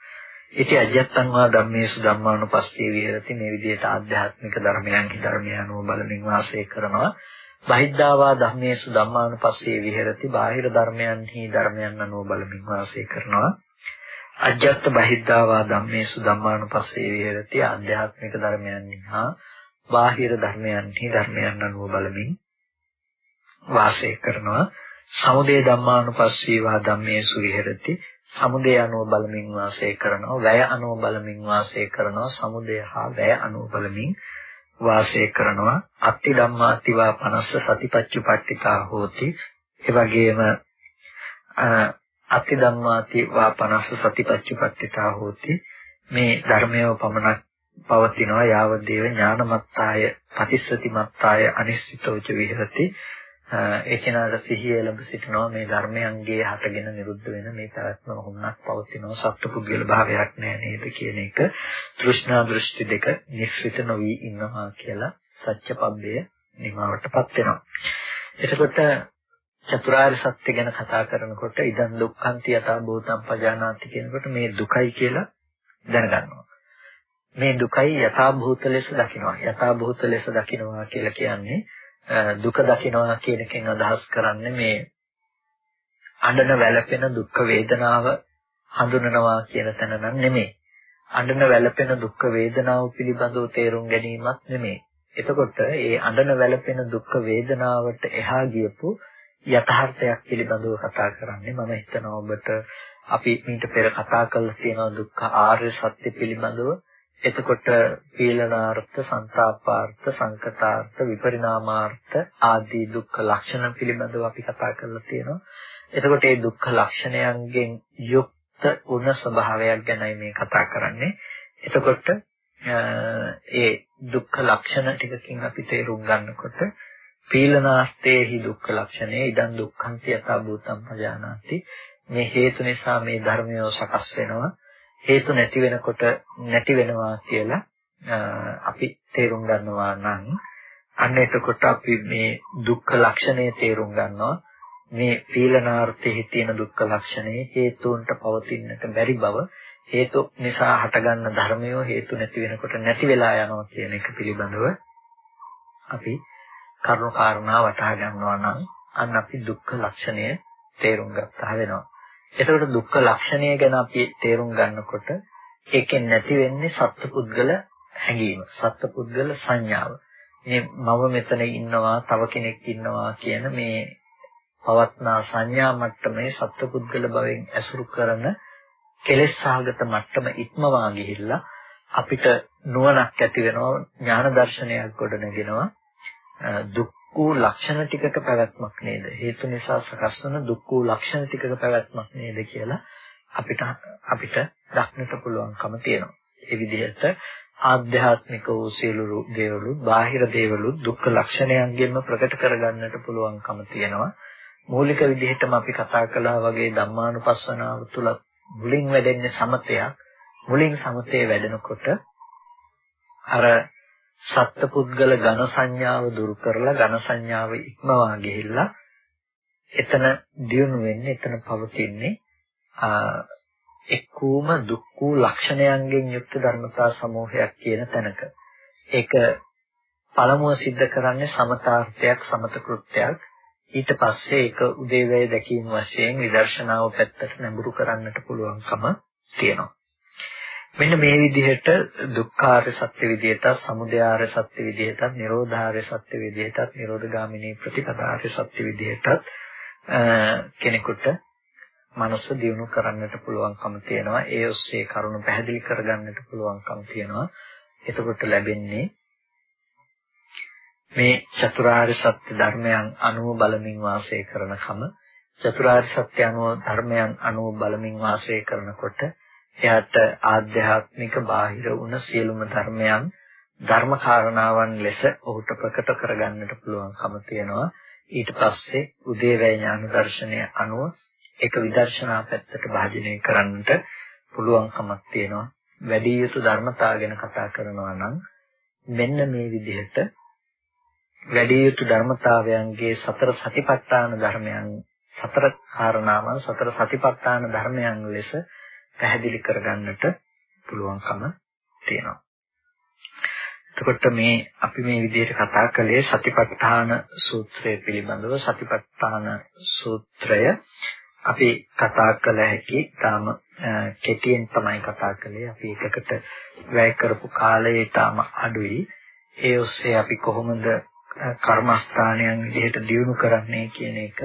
A: ඉති අජත්තං වා ධම්මේසු ධම්මානුපස්සී විහෙරති මේ විදිහට ආධ්‍යාත්මික ධර්මයන්හි ධර්මය අනුව බලමින් වාසය කරනවා. බහිද්ධාවා ධම්මේසු ධම්මානුපස්සී විහෙරති බාහිර ධර්මයන්හි ධර්මයන් අනුව බලමින් වාසය කරනවා. අජත්ත බහිද්ධාවා ධම්මේසු ධම්මානුපස්සී විහෙරති ආධ්‍යාත්මික ධර්මයන්හි හා බාහිර ධර්මයන්හි ධර්මයන් අනුව බලමින් වාසය කරනවා. සමුදය ධම්මානුපස්සීවා ධම්මේසු විහෙරති සමුදය අනුව බලමින් වාසය කරනවා වැය අනුව බලමින් වාසය කරනවා සමුදය හා වැය අනුව බලමින් වාසය කරනවා. අත්ති ධම්මාතිවා 50 සතිපච්චුපට්ඨිතා හෝති. ඒ වගේම අත්ති ධම්මාතිවා 50 සතිපච්චුපට්ඨිතා හෝති. මේ ධර්මයව පමණක් පවතිනවා. යාව දේව ඥානමත්තාය පතිස්සති මත්තාය අනිශ්චිතෝච විහෙරති. ඒ කෙනාට සිහිය ලැබ සිටිනවා මේ ධර්මයන්ගේ හටගෙන නිරුද්ධ වෙන මේ පැවැත්ම හොන්නක් පවතිනවා සත්පුද්ගල භාවයක් නෑ නේද කියන එක තෘෂ්ණා දෘෂ්ටි දෙක නිස්සිත නොවි ඉන්නවා කියලා සත්‍යපබ්බය නිමාවටපත් වෙනවා. එතකොට චතුරාර්ය සත්‍ය ගැන කතා කරනකොට ඉදන් දුක්ඛන්ති යථා භූතම් පජානාති කියනකොට මේ දුකයි කියලා දැනගන්නවා. මේ දුකයි යථා භූත ලෙස දකිනවා. යථා භූත ලෙස දකිනවා කියලා කියන්නේ දුක දකිනවා කියන එකෙන් අදහස් කරන්නේ මේ අඬන වැළපෙන දුක් වේදනාව හඳුනනවා කියන තැන නම් නෙමෙයි. අඬන වැළපෙන දුක් වේදනාව පිළිබඳව තේරුම් ගැනීමක් නෙමෙයි. එතකොට ඒ අඬන වැළපෙන දුක් වේදනාවට එහා ගියපු යථාර්ථයක් පිළිබඳව කතා කරන්නේ මම හිතනවා ඔබට අපි මීට පෙර කතා කරලා තියෙන දුක්ඛ ආර්ය සත්‍ය පිළිබඳව එතකොට පීලනාර්ථ, සංతాපාර්ථ, සංකතාර්ථ, විපරිණාමාර්ථ ආදී දුක්ඛ ලක්ෂණ පිළිබඳව අපි කතා කරලා තියෙනවා. එතකොට මේ දුක්ඛ ලක්ෂණයන්ගෙන් යුක්ත වුණ ස්වභාවයක් ගැනයි මේ කතා කරන්නේ. එතකොට ඒ දුක්ඛ ලක්ෂණ ටිකකින් අපි තේරුම් ගන්නකොට පීලනාර්ථයේහි දුක්ඛ ලක්ෂණය ඉදන් දුක්ඛන්ති යථා භූතම් පජානාති මේ හේතු නිසා මේ ධර්මය සකස් වෙනවා හේතු නැති වෙනකොට නැති වෙනවා කියලා අපි තේරුම් ගන්නවා නම් අන්න එතකොට අපි මේ දුක්ඛ ලක්ෂණය තේරුම් ගන්නවා. මේ පීලනාර්ථයේ තියෙන දුක්ඛ ලක්ෂණය හේතුන්ට පවතින්නට බැරි බව. හේතු නිසා හටගන්න ධර්මය හේතු නැති වෙනකොට නැති වෙලා යනවා කියන එක පිළිබඳව අපි කරුණු කාරණා වටහා ගන්නවා නම් අන්න අපි දුක්ඛ ලක්ෂණය තේරුම් ගත්තා වෙනවා. එතකොට දුක්ඛ ලක්ෂණය ගැන අපි තේරුම් ගන්නකොට ඒකෙන් නැති වෙන්නේ සත්පුද්ගල හැඟීම සත්පුද්ගල සංඥාව. මේ මම මෙතන ඉන්නවා තව කෙනෙක් ඉන්නවා කියන මේ පවත්නා සංඥා මට්ටමේ සත්පුද්ගල භවෙන් ඇසුරු කරන කෙලෙස් සහගත මට්ටම ඉක්මවා ගිහිල්ලා අපිට නුවණක් ඇති වෙනවා ඥාන දර්ශනයක් ගොඩනගෙනවා. දුක් වූ ලක්ෂණ ටිකක පැවැත්මක් නේද? හේතු නිසා සකස් වන දුක් වූ ලක්ෂණ ටිකක පැවැත්මක් නේද කියලා අපිට අපිට දක්නට පුළුවන්කම තියෙනවා. ඒ විදිහට ආධ්‍යාත්මික වූ සියලු දේවලු බාහිර දේවලු දුක්ඛ ලක්ෂණයන්ගෙන්ම ප්‍රකට කරගන්නට පුළුවන්කම තියෙනවා. මූලික විදිහටම අපි කතා කළා වගේ ධම්මානුපස්සනාව තුළ මුලින් වැඩෙන්නේ සමතයක්. මුලින් සමතේ වැඩෙනකොට අර සත්පුද්ගල ඝන සංඥාව දුරු කරලා ඝන සංඥාව ඉක්මවා ගිහිල්ලා එතන දියුණු වෙන්නේ එතන පවතින්නේ එක්කූම දුක් වූ ලක්ෂණයන්ගෙන් යුක්ත ධර්මතා සමූහයක් කියන තැනක ඒක පළමුව सिद्ध කරන්නේ සමතාර්ථයක් සමත කෘත්‍යයක් ඊට පස්සේ ඒක උදේවැය දැකීම වශයෙන් විදර්ශනාව පැත්තට නැඹුරු කරන්නට පුළුවන්කම තියෙනවා මෙන්න මේ විදිහට දුක්ඛාර්ය සත්‍ය විදිහට, සමුදයාර්ය සත්‍ය විදිහට, නිරෝධාර්ය සත්‍ය විදිහට, නිරෝධගාමිනී ප්‍රතිපදාර්ය සත්‍ය විදිහට කෙනෙකුට මනස දියුණු කරන්නට පුළුවන්කම තියෙනවා. ඒ ඔස්සේ කරුණු පැහැදිලි කරගන්නට පුළුවන්කම තියෙනවා. එතකොට ලැබෙන්නේ මේ චතුරාර්ය සත්‍ය ධර්මයන් අනුව බලමින් වාසය කරනකම චතුරාර්ය සත්‍ය අනුව ධර්මයන් අනුව බලමින් වාසය කරනකොට එයාට ආධ්‍යාත්මික බාහිර වුණ සියලුම ධර්මයන් ධර්ම කාරණාවන් ලෙස ඔහුට ප්‍රකට කරගන්නට පුළුවන්කම තියෙනවා. ඊට පස්සේ උදේවැය ඥාන දර්ශනය අනුව ඒක විදර්ශනා පැත්තට භාජනය කරන්නට පුළුවන්කමක් තියෙනවා. වැඩි යුතු ධර්මතා ගැන කතා කරනවා නම් මෙන්න මේ විදිහට වැඩි යුතු ධර්මතාවයන්ගේ සතර සතිපට්ඨාන ධර්මයන් සතර කාරණාවන් සතර සතිපට්ඨාන ධර්මයන් ලෙස පැහැදිලි කරගන්නට පුළුවන්කම තියෙනවා. එතකොට මේ අපි මේ විදිහට කතා කළේ සතිපට්ඨාන සූත්‍රය පිළිබඳව. සතිපට්ඨාන සූත්‍රය අපි කතා කළ හැකි තාම කෙටියෙන් තමයි කතා කළේ. අපි එකකට වැය කරපු කාලය තාම අඩුයි. ඒ ඔස්සේ අපි කොහොමද කර්මස්ථානයන් විදිහට දියුණු කරන්නේ කියන එක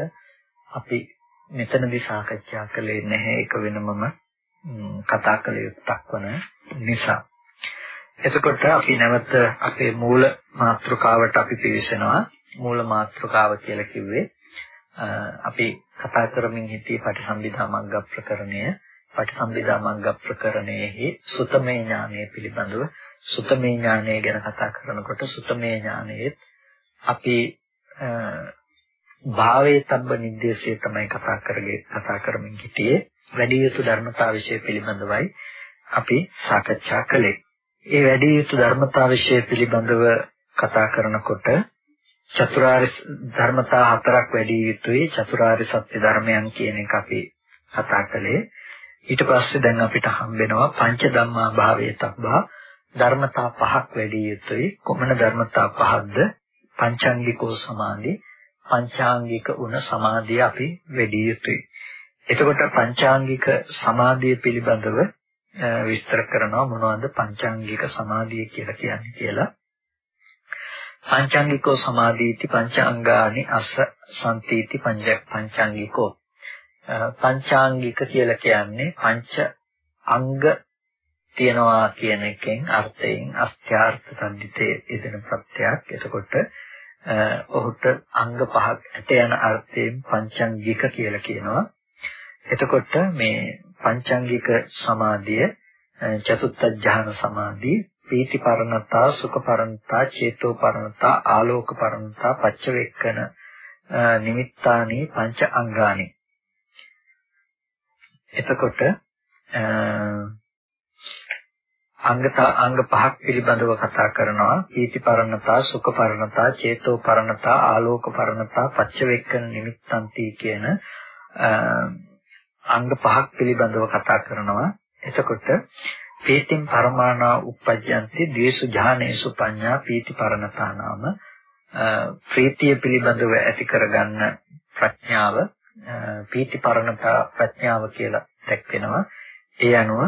A: අපි මෙතනදී සාකච්ඡා කළේ නැහැ. ඒක වෙනමම කතා කළ යුත්තක් වන නිසා. එතකොට අපි නැවත අපේ මූල මාතෘකාවට අපි පිවිසෙනවා. මූල මාතෘකාව කියලා කිව්වේ අපි කතා කරමින් හිටියේ පටිසම්භිදා මග්ග ප්‍රකරණය. පටිසම්භිදා මග්ග ප්‍රකරණයේ සුතමේ ඥානය පිළිබඳව සුතමේ ඥානය ගැන කතා කරනකොට සුතමේ ඥානයේ අපි භාවයේ තබ්බ නිද්දේශය තමයි කතා කරගේ කතා කරමින් හිටියේ වැඩි යුතු ධර්මතා විශේෂ පිළිබඳවයි අපි සාකච්ඡා කළේ. ඒ වැඩි යුතු ධර්මතා විශේෂ පිළිබඳව කතා කරනකොට චතුරාර්ය ධර්මතා හතරක් වැඩි යුතුයි චතුරාර්ය සත්‍ය ධර්මයන් කියන එක අපි කතා කළේ. ඊට පස්සේ දැන් අපිට හම්බෙනවා පංච ධම්මා භාවයේ තබ්බා ධර්මතා පහක් වැඩි යුතුයි. කොමන ධර්මතා පහක්ද? පංචාංගිකෝ සමාධි, පංචාංගික උන සමාධිය අපි වැඩි යුතුයි. එතකොට පංචාංගික සමාධිය පිළිබඳව විස්තර කරනවා මොනවද පංචාංගික සමාධිය කියලා කියන්නේ කියලා. පංචාංගිකෝ සමාධීති පංචාංගානි අස සම්පීති පංච පංචාංගිකෝ පංචාංගික කියලා කියන්නේ පංච අංග තියනවා කියන එකෙන් අර්ථයෙන් අස්ත්‍යාර්ථ සම්දිතේ යෙදෙන ප්‍රත්‍යක්. එතකොට ඔහුට අංග පහක් ඇට යන අර්ථයෙන් පංචාංගික කියලා කියනවා. එතකොට මේ පංචාංගික සමාධිය චතුත්ථ ඥාන සමාධිය පීති පරණතා සුඛ පරණතා චේතෝ පරණතා ආලෝක පරණතා පච්චවෙක්කන නිමිත්තානි පංච අංගානි එතකොට අංගතා අංග පහක් පිළිබඳව කතා කරනවා. පීති පරණතා සුඛ පරණතා චේතෝ පරණතා ආලෝක පරණතා පච්චවෙක්කන නිමිත්තන්ති කියන අංග පහක් පිළිබඳව කතා කරනවා. එතකොට පීතිම් පරමාණා උප්පජ්ජන්ති ද්වේෂු ඥානේසු පඤ්ඤා පීති පරණතානාම ප්‍රීතිය පිළිබඳව ඇති කරගන්න ප්‍රඥාව පීති පරණතා ප්‍රඥාව කියලා දැක්වෙනවා. ඒ අනුව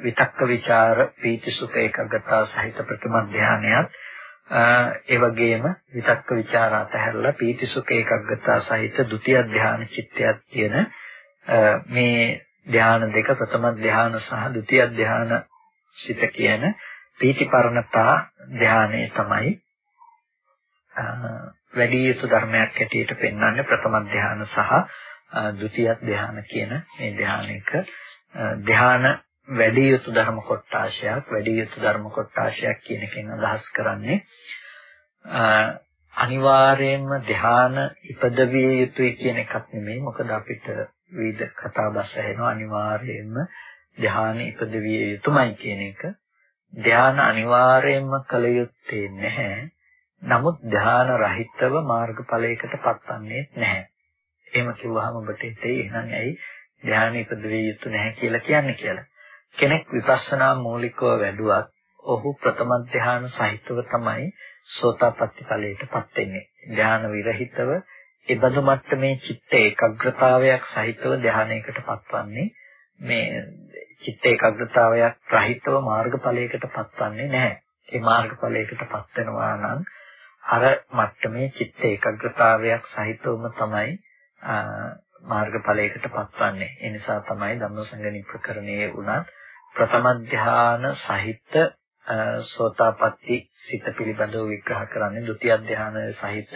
A: විතක්ක ਵਿਚාර පීති සුඛ ඒකග්‍රතාව සහිත ප්‍රථම ධානයත් ඒ වගේම විතක්ක ਵਿਚාර අතහැරලා පීති සුඛ ඒකග්ගතා සහිත ဒုတိ ය ධාන චිත්තයක් තියෙන මේ ධ්‍යාන දෙක ප්‍රථම ධ්‍යාන සහ ဒုတိ ය ධ්‍යාන සිත කියන පීතිපරණතා ධ්‍යානය තමයි වැඩි යුතු ධර්මයක් හැටියට පෙන්වන්නේ ප්‍රථම ධ්‍යාන සහ ဒုတိ ය ධ්‍යාන කියන මේ ධ්‍යානික ධ්‍යාන වැඩි යුතු ධර්ම කොටාශයක් වැඩි යුතු ධර්ම කොටාශයක් කියන එකෙන් අදහස් කරන්නේ අනිවාර්යයෙන්ම ධ්‍යාන ඉපදවිය යුතුයි කියන එකක් නෙමෙයි මොකද අපිට විවිධ කතා බස් ඇහෙනවා අනිවාර්යයෙන්ම ධ්‍යාන ඉපදවිය යුතුමයි කියන එක. ධ්‍යාන අනිවාර්යයෙන්ම කළ යුත්තේ නැහැ. නමුත් ධ්‍යාන රහිතව මාර්ගඵලයකට පත්වන්නේ නැහැ. එහෙම කිව්වහම ඔබට හිතේ එහෙනම් ඇයි ධ්‍යාන ඉපදවිය යුතු නැහැ කියලා කියන්නේ කියලා? කෙනෙක් විපස්සනා මූලිකව වැඩුවත් ඔහු ප්‍රථම ධ්‍යාන සහිතව තමයි සෝතාපට්ටි ඵලයටපත් වෙන්නේ. ධ්‍යාන විරහිතව ඒ බඳු මට්ටමේ චිත්ත ඒකාග්‍රතාවයක් සහිතව ධානයකට පත්වන්නේ මේ චිත්ත ඒකාග්‍රතාවයක් රහිතව මාර්ගඵලයකට පත්වන්නේ නැහැ. ඒ මාර්ගඵලයකට පත් වෙනවා නම් අර මට්ටමේ චිත්ත ඒකාග්‍රතාවයක් සහිතවම තමයි මාර්ගඵලයකට පත්වන්නේ. ඒ නිසා තමයි ධම්මසංගණි ප්‍රකරණයේ උනත් ප්‍රථම ධාන සහිත සෝතාපට්ටි සිත පිළිබඳව විග්‍රහ කරන්නේ ဒုတိ ය ධානය සහිත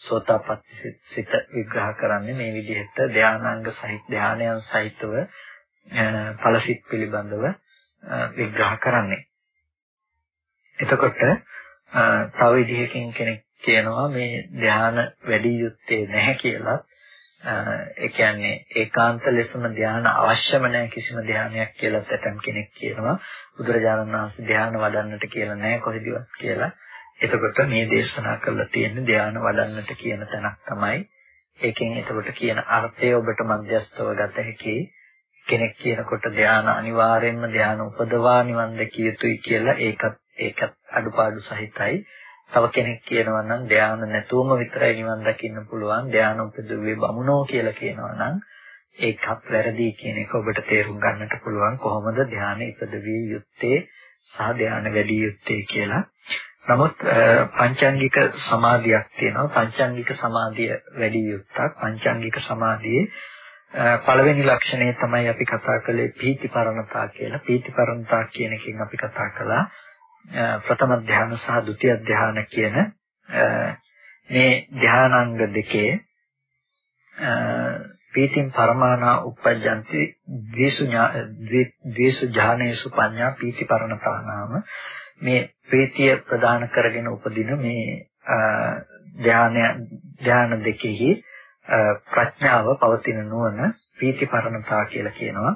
A: සෝතාපට්ටි සිත විග්‍රහ කරන්නේ මේ විදිහට ධානාංග සහිත ධානයන් සහිතව ඵලසිත පිළිබඳව විග්‍රහ කරන්නේ. එතකොට තව විදිහකින් කෙනෙක් කියනවා මේ ධාන වැඩි යුත්තේ නැහැ කියලා. ඒ කියන්නේ ඒකාන්ත ලෙසම ධාන අවශ්‍යම නැහැ කිසිම ධානයක් කියලා ඇතම් කෙනෙක් කියනවා. බුදුරජාණන් වහන්සේ ධාන වඩන්නට කියලා නැහැ කොහෙදවත් කියලා. එතකොට මේ දේශනා කරලා තියෙන ධානය වඩන්නට කියන තැනක් තමයි. ඒකෙන් එතකොට කියන අර්ථය ඔබට මධ්‍යස්තව ගත හැකි. කෙනෙක් කියනකොට ධානය අනිවාර්යයෙන්ම ධානය උපදවා නිවන් දැකිය යුතුයි කියලා ඒකත් ඒකත් අඩුපාඩු සහිතයි. තව කෙනෙක් කියනවා නම් ධානය නැතුවම විතරයි නිවන් දකින්න පුළුවන්. ධානය උපදුවේ බමුණෝ කියලා කියනවා නම් ඒකත් වැරදි කියන එක ඔබට තේරුම් ගන්නට පුළුවන්. කොහොමද ධානය ඉපදවිය යුත්තේ? සහ ධානය වැඩි යුත්තේ කියලා. නමුත් පංචාංගික සමාධියක් තියෙනවා. පංචාංගික සමාධිය වැඩි යුක්තක්. පංචාංගික සමාධියේ පළවෙනි ලක්ෂණය තමයි අපි කතා කළේ පීතිපරණතා කියලා. පීතිපරණතා කියන එකෙන් අපි කතා කළා ප්‍රථම ධාන සහ ဒုတိ ය ධාන කියන මේ ධානාංග දෙකේ පීතිම් පරමානා උපජ්ජಂತಿ ද්වේසු ද්වේසු ඥානේසු පඤ්ඤා පීතිපරණතා නාම මේ ප්‍රීතිය ප්‍රදාන කරගෙන උපදින මේ ධානය ධ්‍යාන දෙකෙහි ප්‍රඥාව පවතින නුවණ පීතිපරණතා කියලා කියනවා.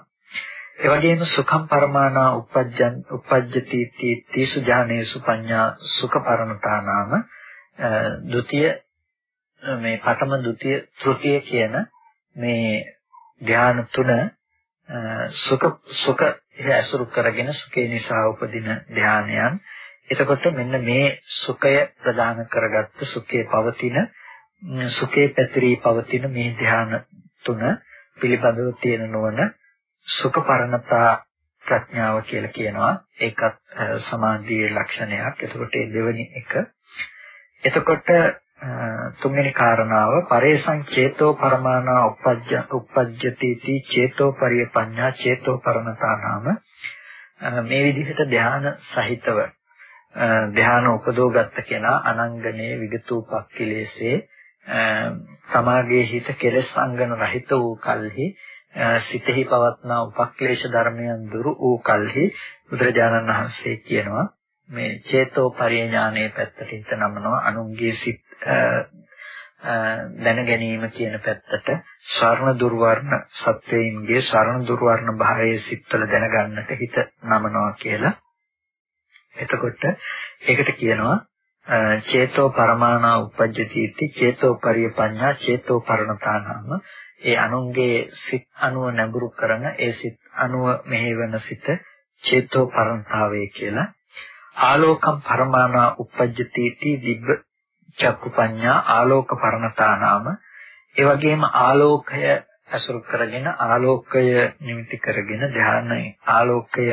A: ඒ වගේම සුඛම් පරමානා uppajjan uppajjati තීසු ඥානේසු පඤ්ඤා සුඛපරණතා නාම ဒ ුතිය මේ පඨම ဒ ුතිය තෘතිය කියන මේ ධ්‍යාන තුන සුඛ සුඛ ඇසුරු කරගෙන සුඛේ නිසා උපදින ධානයන් එතකොට මෙන්න මේ සුඛය ප්‍රදාන කරගත්ත සුඛේ පවතින සුඛේ පැතිරී පවතින මේ ධාන තුන පිළිබඳව තියෙන නොවන සුඛ පරණතා ප්‍රඥාව කියලා කියනවා. ඒකත් සමාධියේ ලක්ෂණයක්. එතකොට ඒ දෙවෙනි එක. එතකොට තුන්වෙනි කාරණාව පරේසං චේතෝ පරමානා uppajja uppajjati ti චේතෝ පරියපඤ්ඤා චේතෝ පරණතා නාම. මේ විදිහට ධ්‍යාන සහිතව ධ්‍යාන උපදෝගත්ත කෙනා අනංගනේ විගතූපක්ඛිලේසේ සමාගයේ හිත කෙලස් අංගන රහිත වූ කල්හි සිතෙහි පවත්නා උපක්ලේශ ධර්මයන් දුරු වූ කල්හි බුදුරජාණන් වහන්සේ කියනවා මේ චේතෝ පරිඥානයේ පැත්තට හිත නමනවා අනුන්ගේ සිත් දැන ගැනීම කියන පැත්තට ස්වර්ණ දුර්වර්ණ සත්වයින්ගේ ස්වර්ණ දුර්වර්ණ භාවයේ සිත්වල දැනගන්නට හිත නමනවා කියලා. එතකොට ඒකට කියනවා චේතෝ පරමාණා උපජ්ජති චේතෝ පරියපඤ්ඤා චේතෝ පරණතානාම. ඒ අනුන්ගේ සිත් අනුව නැඹුරු කරන ඒ සිත් අනුව මෙහෙවන සිත චේතෝ පරණතාවේ කියලා. ආලෝකම් පරමාණා උපජ්ජති දිබ්බ චක්කුපඤ්ඤා ආලෝක පරණතානාම. ඒ වගේම ආලෝකය අසුරු කරගෙන ආලෝකය නිමිති කරගෙන ධානයේ ආලෝකය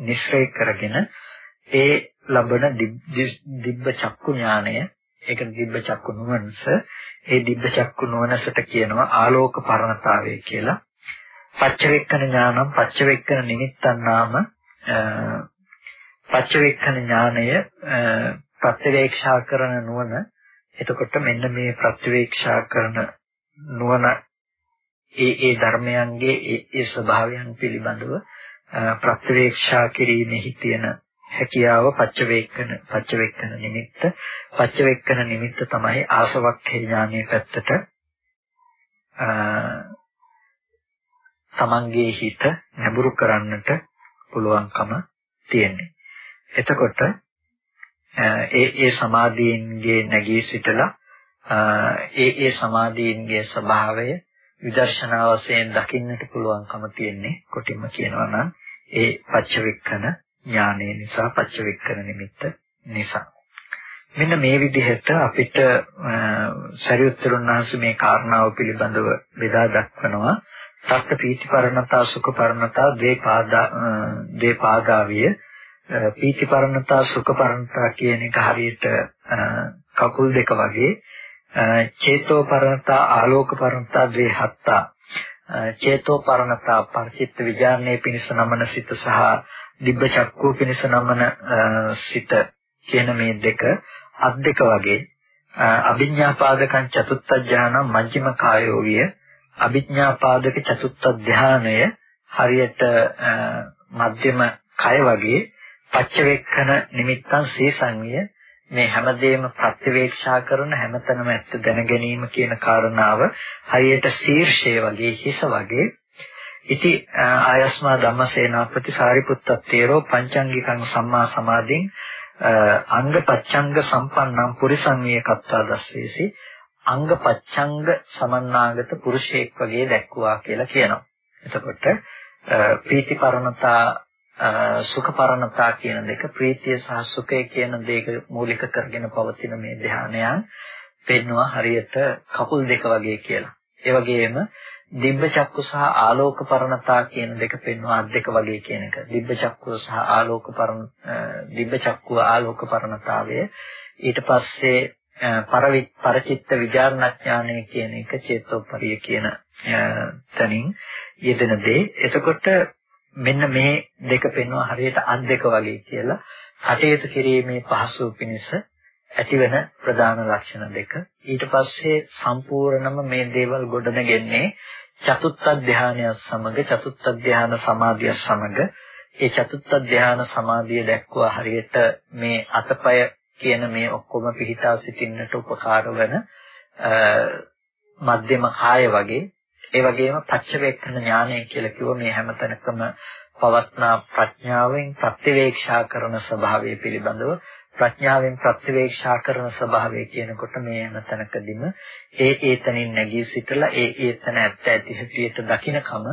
A: නිශ්‍රේ කරගෙන ඒ ලබන දිබ්බ චක්කු ඥානය ඒකට දිබ්බ චක්කු නුවණස. ඒ දිබ්බ චක්කු නුවණසට කියනවා ආලෝක පරණතාවය කියලා. පච්චවෙක්කන ඥානම් පච්චවෙක්කන නිමිත්තන් නාම පච්චවෙක්කන ඥානය ප්‍රත්‍යවේක්ෂා කරන නුවණ. එතකොට මෙන්න මේ ප්‍රත්‍යවේක්ෂා කරන නුවණ ඒ ඒ ධර්මයන්ගේ ඒ ඒ ස්වභාවයන් පිළිබඳව ප්‍රත්‍යවේක්ෂා කිරීමෙහි තියෙන හැකියාව පච්චවේක්කන පච්චවේක්කන නිමිත්ත පච්චවේක්කන නිමිත්ත තමයි ආසවක්ඛේ ඥානයේ පැත්තට තමන්ගේ හිත නැඹුරු කරන්නට පුළුවන්කම තියෙන්නේ. එතකොට ඒ ඒ සමාධීන්ගේ නැගී සිටලා ඒ ඒ සමාධීන්ගේ ස්වභාවය විදර්ශනා වශයෙන් දකින්නට පුළුවන්කම තියෙන්නේ කොටින්ම කියනවා නම් ඒ පච්චවෙක්කන ඥානය නිසා පච්චවෙක්කන නිමිත්ත නිසා. මෙන්න මේ විදිහට අපිට සරියුත්තරුන් වහන්සේ මේ කාරණාව පිළිබඳව බෙදා දක්වනවා. තත්ත පීතිපරණතා සුඛපරණතා දේ පාදා දේ පාදාවිය පීතිපරණතා සුඛපරණතා කියන එක හරියට කකුල් දෙක වගේ. චේතෝපරණතා ආලෝකපරණතා ද්වේහත්තා චේතෝපරණතා පරිචිත්ත විඥානයේ පිණිස නමන සිත සහ දිබ්බ චක්කුව පිණිස නමන සිත කියන මේ දෙක අත් දෙක වගේ අභිඥාපාදකං චතුත්ථ ඥානං මජ්ක්‍ධිම කායෝ විය. අභිඥාපාදක චතුත්ථ ධානය හරියට මධ්‍යම කය වගේ පච්චවේක්ඛන නිමිත්තන් සීසංවිය මේ හැමදේම ප්‍රතිවේක්ෂා කරන හැමතැනම ඇත්ත දැන ගැනීම කියන කාරණාව හරියට ශීර්ෂය වගේ හිස වගේ ඉති ආයස්මා ධම්මසේනාපති සාරිපුත්තත්තේරෝ පංචාංගිකං සම්මා සමාධින් අංග පච්ඡංග සම්පන්නම් පුරිසංවිය කත්තා දස්සේසි අංග පච්ඡංග සමන්නාගත පුරුෂයෙක් වගේ දැක්ුවා කියලා කියනවා. එතකොට පීතිපරණතා සුඛපරණතා කියන දෙක ප්‍රීතිය සහ සුඛය කියන දෙක මූලික කරගෙන පවතින මේ ධානයන් පෙන්නවා හරියට කකුල් දෙක වගේ කියලා. ඒ වගේම දිබ්බ චක්කු සහ ආලෝක පරණතා කියන දෙක පෙන්වන අත් දෙක වගේ කියන එක. දිබ්බ චක්කුව සහ ආලෝක පරණ දිබ්බ චක්කුව ආලෝක පරණතාවය ඊට පස්සේ පරවි පරචිත්ත විඥානඥානය කියන එක චේතෝපරිය කියන තැනින් යෙදෙන දේ. එතකොට මෙන්න මේ දෙක පෙන්වන හරියට අත් දෙක වගේ කියලා කටයුතු කිරීමේ පහසුව පිණිස ඇතිවන ප්‍රධාන ලක්ෂණ දෙක. ඊට පස්සේ සම්පූර්ණම මේ දේවල් ගොඩනගෙන්නේ චතුත්ථ ධානය සමග චතුත්ථ ධාන සමාධිය සමග. ඒ චතුත්ථ ධාන සමාධිය දැක්වුවා හරියට මේ අතපය කියන මේ ඔක්කොම පිහිටා සිටින්නට උපකාර වන මධ්‍යම කාය වගේ. ඒ වගේම පච්චවේක්ඛන ඥානය කියලා කිව්ව මේ හැමතැනකම පවත්නා ප්‍රඥාවෙන් ප්‍රතිවේක්ෂා කරන ස්වභාවය පිළිබඳව ප්‍රඥාවෙන් ප්‍රතිවේක්ෂා කරන ස්වභාවය කියනකොට මේ හැමතැනකදීම ඒ ඒතනින් නැගී සිටලා ඒ ඒතන ඇත්ත ඇති හැටියට දකින්නකම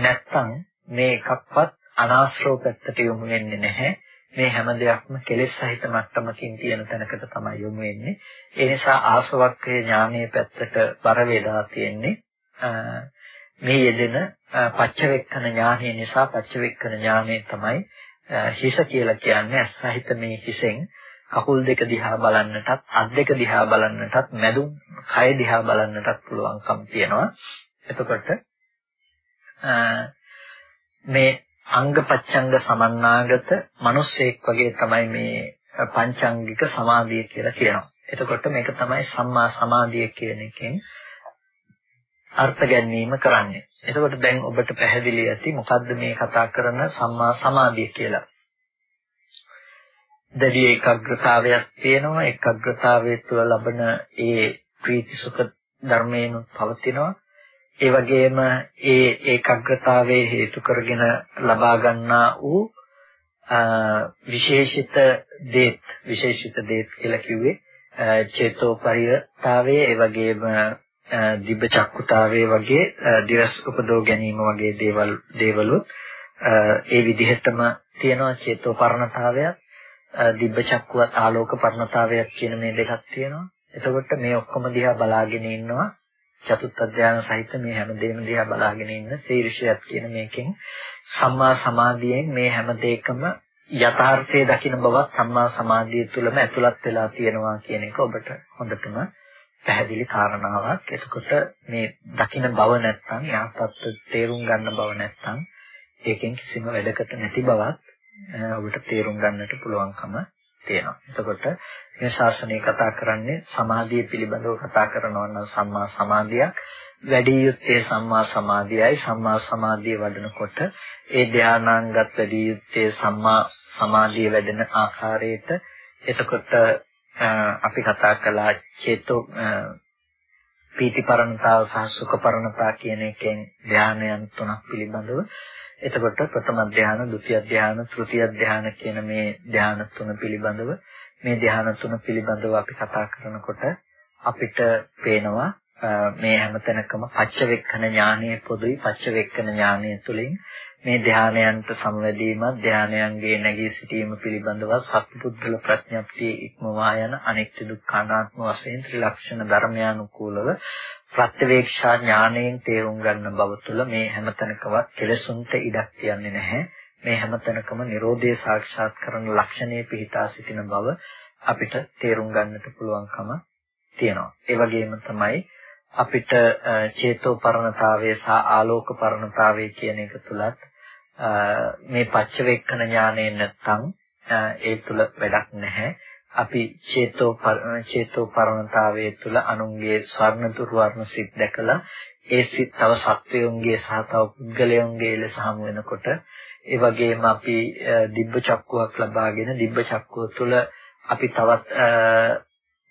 A: නැත්තම් මේ එකක්වත් අනාශ්‍රව පැත්තට යොමු වෙන්නේ නැහැ මේ හැම දෙයක්ම කෙලෙස් සහිත මට්ටමකින් තියෙන තැනකට තමයි යොමු වෙන්නේ. ඒ නිසා ආසවක්ඛය ඥානයේ පැත්තට බර වේලා තියෙන්නේ. මේ යෙදෙන පච්චවෙක්කන ඥානය නිසා පච්චවෙක්කන ඥානය තමයි හිස කියලා කියන්නේ අස් සහිත මේ හිසෙන් කකුල් දෙක දිහා බලන්නටත් අත් දෙක දිහා බලන්නටත් මැදුම් කය දිහා බලන්නටත් පුළුවන්කම් තියෙනවා. එතකොට මේ අංග පච්ඡංග සමන්නාගත මිනිස්සෙක් වගේ තමයි මේ පංචාංගික සමාධිය කියලා කියනවා. එතකොට මේක තමයි සම්මා සමාධිය කියන එකෙන් අර්ථ ගැනීම කරන්නේ. එතකොට දැන් ඔබට පැහැදිලි ඇති මොකද්ද මේ කතා කරන සම්මා සමාධිය කියලා. දැඩි ඒකාග්‍රතාවයක් තියෙනවා. ඒකාග්‍රතාවය තුළ ලබන ඒ ප්‍රීති සුඛ ධර්මයෙන් පවතිනවා. ඒ වගේම ඒ ඒකාග්‍රතාවයේ හේතු කරගෙන ලබා ගන්නා වූ විශේෂිත දේත් විශේෂිත දේත් කියලා කිව්වේ චේතෝපරියතාවයේ ඒ වගේම දිබ්බ චක්කුතාවයේ වගේ දිවස් උපදෝ ගැනීම වගේ දේවල් දේවලුත් ඒ විදිහටම තියෙනවා චේතෝපරණතාවයක් දිබ්බ චක්කුවත් ආලෝක පරණතාවයක් කියන මේ දෙකක් තියෙනවා. එතකොට මේ ඔක්කොම දිහා බලාගෙන ඉන්නවා. චතුත් අධ්‍යාන සහිත මේ හැම දෙයක්ම දිහා බලාගෙන ඉන්න ශීර්ෂයක් කියන මේකෙන් සම්මා සමාධියෙන් මේ හැම දෙයකම යථාර්ථයේ දකින බවත් සම්මා සමාධිය තුළම ඇතුළත් වෙලා තියෙනවා කියන එක ඔබට හොඳටම පැහැදිලි කාරණාවක්. එතකොට මේ දකින බව නැත්තම් යහපත් තේරුම් ගන්න බව නැත්තම් ඒකෙන් කිසිම වැඩකට නැති බවත් ඔබට තේරුම් ගන්නට පුළුවන්කම තියෙනවා. එතකොට මේ ශාසනය කතා කරන්නේ සමාධිය පිළිබඳව කතා කරනවා නම් සම්මා සමාධියක් වැඩි යුත්තේ සම්මා සමාධියයි සම්මා සමාධිය වඩනකොට ඒ ධානාංගත් වැඩි යුත්තේ සම්මා සමාධිය වැඩෙන ආකාරයට එතකොට අපි කතා කළා චේතෝ පීතිපරණතාව සහ සුඛපරණතාව කියන එකෙන් ධානයන් තුනක් පිළිබඳව. එතකොට ප්‍රථම ධානය, ဒုတိ ය ධානය, තෘතිය ධානය කියන මේ ධාන තුන පිළිබඳව මේ ධාන තුන පිළිබඳව අපි කතා කරනකොට අපිට පේනවා මේ හැමතැනකම පච්චවෙක්කන ඥානයේ පොදුයි. පච්චවෙක්කන ඥානය තුළින් මේ ධානයන්ට සමවැදීම ධානයන්ගේ නැගී සිටීම පිළිබඳව සත්පුද්ගල ප්‍රඥප්තිය ඉක්මවා යන අනිත්‍ය දුක්ඛ අනාත්ම වශයෙන් ත්‍රිලක්ෂණ ධර්මයානුකූලව ප්‍රත්‍යවේක්ෂා ඥාණයෙන් තේරුම් ගන්න බව තුළ මේ හැමතැනකවත් කෙලසුන්ට ඉඩක් තියන්නේ නැහැ. මේ හැමතැනකම Nirodhe සාක්ෂාත් කරන ලක්ෂණයේ පිහිටා සිටින බව අපිට තේරුම් ගන්නට පුළුවන්කම තියෙනවා. ඒ වගේම තමයි අපිට චේතෝ පරණතාවය සහ ආලෝක පරණතාවය කියන එක තුලත් මේ පච්චවේක්කන ඥානය නැත්තම් ඒ තුල වැඩක් නැහැ. අපි චේතෝ චේතෝ පරණතාවයේ තුල අනුන්ගේ ස්වර්ණ දුර්වර්ණ සිත් දැකලා ඒ සිත් තව සත්වයන්ගේ සහ තව පුද්ගලයන්ගේ ලෙස හමු වෙනකොට ඒ වගේම අපි දිබ්බ චක්කුවක් ලබාගෙන දිබ්බ චක්කුව තුළ අපි තවත්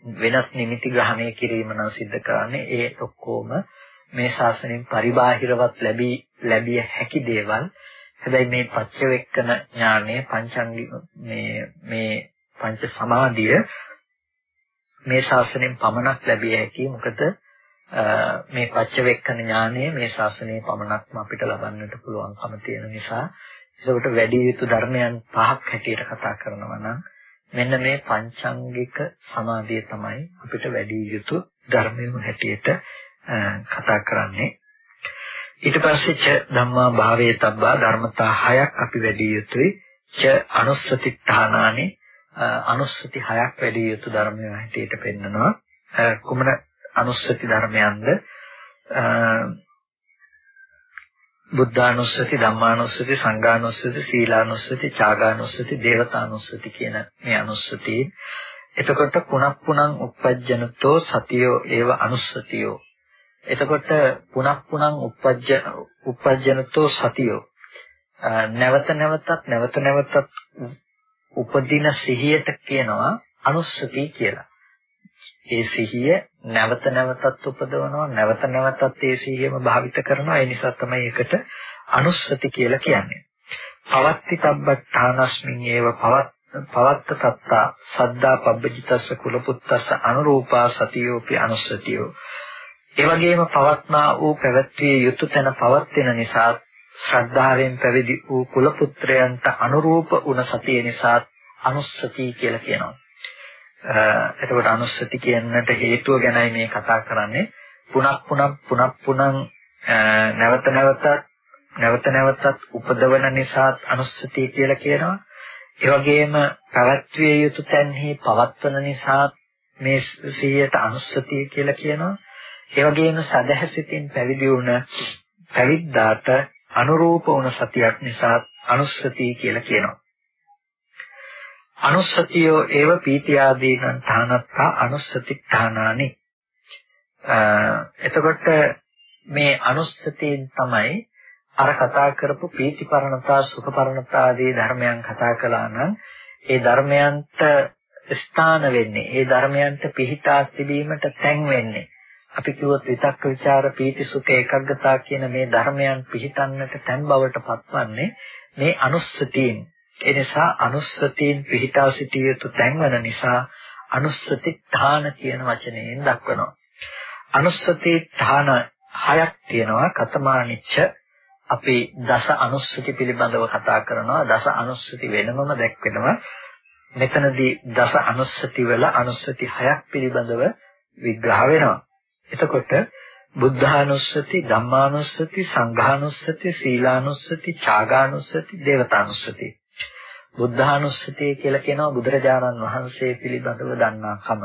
A: වෙනස් නිමිති ග්‍රහණය කිරීම නම් සිද්ධ කරන්නේ ඒ ඔක්කොම මේ ශාසනයෙන් පරිබාහිරවත් ලැබී ලැබිය හැකි දේවල්. හැබැයි මේ පච්චවෙක්කන ඥානය පංචංගි මේ මේ පංච සමාධිය මේ ශාසනයෙන් පමණක් ලැබිය හැකි. මොකද මේ පච්චවෙක්කන ඥානය මේ ශාසනයේ පමණක්ම අපිට ලබන්නට පුළුවන්කම තියෙන නිසා. ඒකට වැඩි යුතු ධර්මයන් පහක් හැටියට කතා කරනවා නම් මෙන්න මේ පංචාංගික සමාධිය තමයි අපිට වැඩි යුතු ධර්මයම හැටියට කතා කරන්නේ. ඊට පස්සේ ච ධම්මා භාවයේ තබ්බා ධර්මතා හයක් අපි වැඩි යුතුයි. ච අනුස්සති ඨානානි අනුස්සති හයක් වැඩි යුතු ධර්මය හැටියට පෙන්නනවා. කුමන අනුස්සති ධර්මයන්ද බුද්ධානුස්සති ධම්මානුස්සති සංඝානුස්සති සීලානුස්සති චාගානුස්සති දේවතානුස්සති කියන මේ අනුස්සති එතකොට පුනක් පුනං uppajjanutto සතියෝ ඒව අනුස්සතියෝ එතකොට පුනක් පුනං uppajja uppajjanutto සතියෝ නැවත නැවතත් නැවත නැවතත් උපදින සිහියට කියනවා අනුස්සති කියලා. ඒ සිහිය නැවත නැවතත් උපදවනවා නැවත නැවතත් ඒ සිහියම භාවිත කරනවා ඒ නිසා තමයි ඒකට අනුස්සති කියලා කියන්නේ. පවත්ති තබ්බඨානස්මින් ඒව පවත් පවත්ත තත්තා සද්දා පබ්බජිතස්ස කුලපුත්තස්ස අනුරූපා සතියෝපි අනුස්සතියෝ ඒ වගේම පවත්නා වූ පැවැත්විය යුතු තැන පවත්වෙන නිසා ශ්‍රද්ධාවෙන් පැවිදි වූ කුල පුත්‍රයන්ට අනුරූප වුණ සතිය නිසා අනුස්සති කියලා කියනවා. එතකොට අනුස්සති කියන්නට හේතුව ගැනයි මේ කතා කරන්නේ. පුනක් පුනක් පුනක් පුනං නැවත නැවතත් නැවත නැවතත් උපදවන නිසා අනුස්සති කියලා කියනවා. ඒ වගේම පැවැත්විය යුතු තැන්හි පවත්වන නිසා මේ සියයට අනුස්සතිය කියලා කියනවා. ඒ වගේම සදහසිතින් පැවිදි වුණ පැවිද්දාට අනුරූප වුණ සතියක් නිසා අනුස්සති කියලා කියනවා. අනුස්සතියෝ ඒව පීතියාදීනං තානත්තා අනුස්සති තානානි. එතකොට මේ අනුස්සතියෙන් තමයි අර කතා කරපු පීතිපරණතා සුඛපරණතා ආදී ධර්මයන් කතා කළා නම් ඒ ධර්මයන්ට ස්ථාන වෙන්නේ ඒ ධර්මයන්ට පිහිටා තිබීමට තැන් වෙන්නේ අපි කිව්වොත් විතක්ක ਵਿਚාර පීති සුඛ ඒකග්ගතා කියන මේ ධර්මයන් පිහිටන්නට තැන් බවට පත්වන්නේ මේ අනුස්සතීන්. ඒ නිසා අනුස්සතීන් පිහිටා සිටිය යුතු තැන් වන නිසා අනුස්සති ථාන කියන වචනයෙන් දක්වනවා. අනුස්සති ථාන හයක් තියෙනවා කතමානිච්ච අපි දස අනුස්සති පිළිබඳව කතා කරනවා දස අනුස්සති වෙනමම දැක්වෙනවා මෙතනදී දස අනුස්සති වල අනුස්සති හයක් පිළිබඳව විග්‍රහ වෙනවා එතකොට බුද්ධානුස්සති, ධම්මානුස්සති, සංඝානුස්සති, සීලානුස්සති, ඡාගානුස්සති, දේවතානුස්සති. බුද්ධානුස්සතිය කියලා කියනවා බුදුරජාණන් වහන්සේ පිළිබඳව දන්නාකම.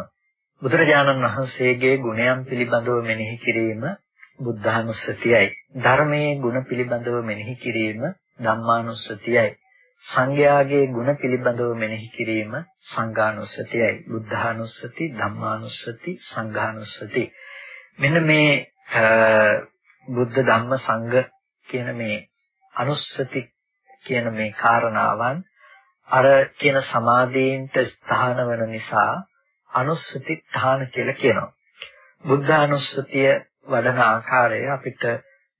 A: බුදුරජාණන් වහන්සේගේ ගුණයන් පිළිබඳව මෙනෙහි කිරීම බුද්ධානුස්සතියයි. ධර්මයේ ගුණ පිළිබඳව මෙනෙහි කිරීම ධම්මානුස්සතියයි. සංඝයාගේ ගුණ පිළිබඳව මෙනෙහි කිරීම සංඝානුස්සතියයි. බුද්ධානුස්සති, ධම්මානුස්සති, සංඝානුස්සති. මෙන්න මේ බුද්ධ ධම්ම සංඝ කියන මේ අනුස්සති කියන මේ කාරණාවන් අර කියන සමාධීන්ට ස්ථාන වෙන නිසා අනුස්සති ධාන කියලා කියනවා. බුද්ධ අනුස්සතිය වඩන ආකාරය අපිට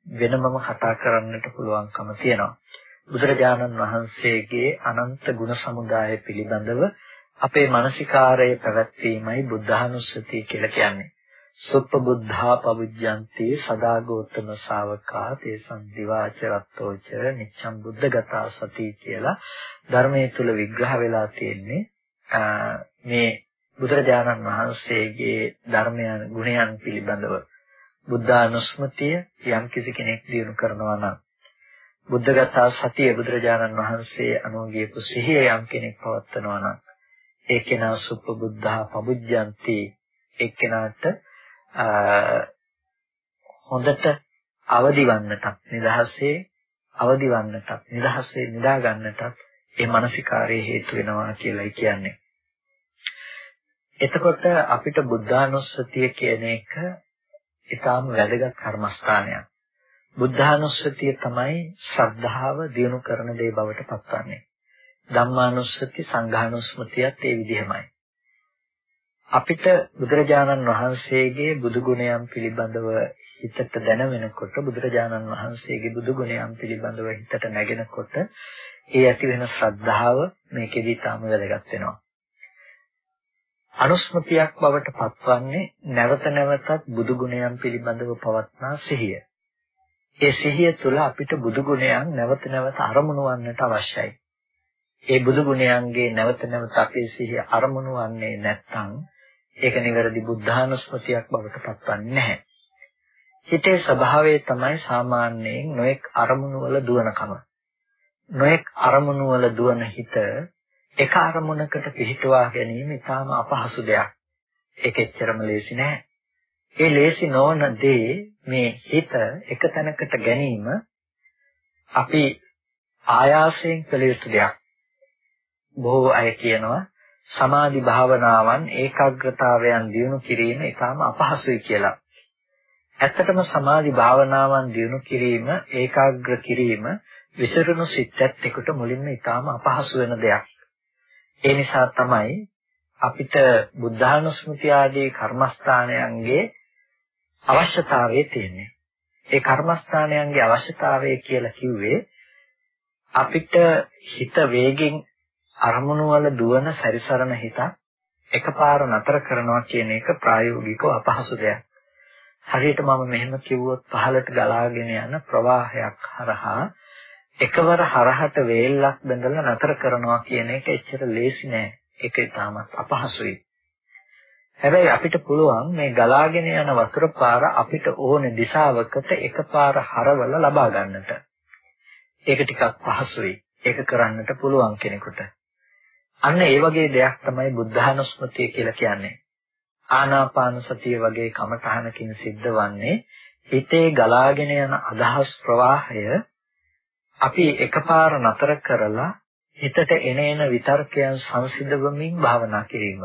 A: වෙනමම කතා කරන්නට පුළුවන්කම තියෙනවා. බුදුරජාණන් වහන්සේගේ අනන්ත ගුණ සමුදාය පිළිබඳව අපේ මානසිකාරය පැවැත්වීමයි බුද්ධානුස්සතිය කියලා කියන්නේ. සුප්පබුද්ධා පවිජ්ජಂತಿ සදා ගෝතම ශාවකා තේසං දිවාච රත්තෝච නිච්ඡම් බුද්ධගතා සති කියලා ධර්මයේ තුල විග්‍රහ වෙලා තියෙන්නේ. මේ බුදුරජාණන් වහන්සේගේ ධර්මයන් ගුණයන් පිළිබඳව බුද්ධානුස්මතිය යම් කිසි කෙනෙක් දිනු කරනවා නම් බුද්ධගතා සතිය බුදුරජාණන් වහන්සේ අනුගියපු සිහිය යම් කෙනෙක් පවත්වනවා නම් ඒ කෙනා සුප්පබුද්ධා පවිජ්ජಂತಿ එක්කෙනාට හොඳට අවදි වන්නටත් නිදහසේ අවදි වන්නටත් නිදහසේ නිදා ගන්නටත් ඒ මානසිකාරයේ හේතු වෙනවා කියලායි කියන්නේ. එතකොට අපිට බුද්ධානුස්සතිය කියන එක ඊටාම වැදගත් කර්මස්ථානයක්. බුද්ධානුස්සතිය තමයි ශ්‍රද්ධාව දියුණු කරන දේ බවට පත්වන්නේ. ධම්මානුස්සති සංඝානුස්මතියත් ඒ විදිහමයි. අපිට බුදුරජාණන් වහන්සේගේ බුදු ගුණයන් පිළිබඳව හිතට දැනෙනකොට බුදුරජාණන් වහන්සේගේ බුදු ගුණයන් පිළිබඳව හිතට නැගෙනකොට ඒ ඇති වෙන ශ්‍රද්ධාව මේකෙදි තාම වැදගත් වෙනවා. අනුස්මතියක් බවට පත්වන්නේ නැවත නැවතත් බුදු ගුණයන් පිළිබඳව පවත්නා සිහිය. ඒ සිහිය තුළ අපිට බුදු ගුණයන් නැවත නැවත අරමුණු වන්නට අවශ්‍යයි. ඒ බුදු ගුණයන්ගේ නැවත නැවත අපේ සිහිය අරමුණු වන්නේ නැත්නම් ඒක නිවැරදි බුද්ධානුස්මතියක් බවට පත්වන්නේ නැහැ. හිතේ ස්වභාවය තමයි සාමාන්‍යයෙන් නොඑක් අරමුණු වල දුවනකම. නොඑක් අරමුණු වල දුවන හිත එක අරමුණකට පිහිටුවා ගැනීම ඉතාම අපහසු දෙයක්. ඒක එච්චරම ලේසි නෑ. ඒ ලේසි නොවන දේ මේ හිත එක තැනකට ගැනීම අපි ආයාසයෙන් කළ යුතු දෙයක්. බොහෝ අය කියනවා සමාධි භාවනාවන් ඒකාග්‍රතාවයන් දියුණු කිරීම ඉතාම අපහසුයි කියලා. ඇත්තටම සමාධි භාවනාවන් දියුණු කිරීම ඒකාග්‍ර කිරීම විසිරුණු සිත් ඇත්තෙකුට මුලින්ම ඉතාම අපහසු වෙන දෙයක්. ඒ නිසා තමයි අපිට බුද්ධානුස්මෘති ආදී කර්මස්ථානයන්ගේ අවශ්‍යතාවය තියෙන්නේ. ඒ කර්මස්ථානයන්ගේ අවශ්‍යතාවය කියලා කිව්වේ අපිට හිත වේගෙන් අරමුණු වල දුවන සැරිසරන හිත එකපාර නතර කරනවා කියන එක ප්‍රායෝගිකව අපහසු දෙයක්. හරියට මම මෙහෙම කිව්වොත් පහළට ගලාගෙන යන ප්‍රවාහයක් හරහා එකවර හරහට වේල්ලක් බඳලා නතර කරනවා කියන එක එච්චර ලේසි නෑ. ඒක ඉතාමත් අපහසුයි. හැබැයි අපිට පුළුවන් මේ ගලාගෙන යන වතුර පාර අපිට ඕන දිශාවකට එකපාර හරවල ලබා ගන්නට. ඒක ටිකක් පහසුයි. ඒක කරන්නට පුළුවන් කෙනෙකුට. අන්න ඒ වගේ දෙයක් තමයි බුද්ධානුස්මතිය කියලා කියන්නේ. ආනාපාන සතිය වගේ කමඨහනකින් සිද්ධ වන්නේ හිතේ ගලාගෙන යන අදහස් ප්‍රවාහය අපි එකපාර නතර කරලා හිතට එන එන විතර්කයන් සංසිඳවමින් භාවනා කිරීම.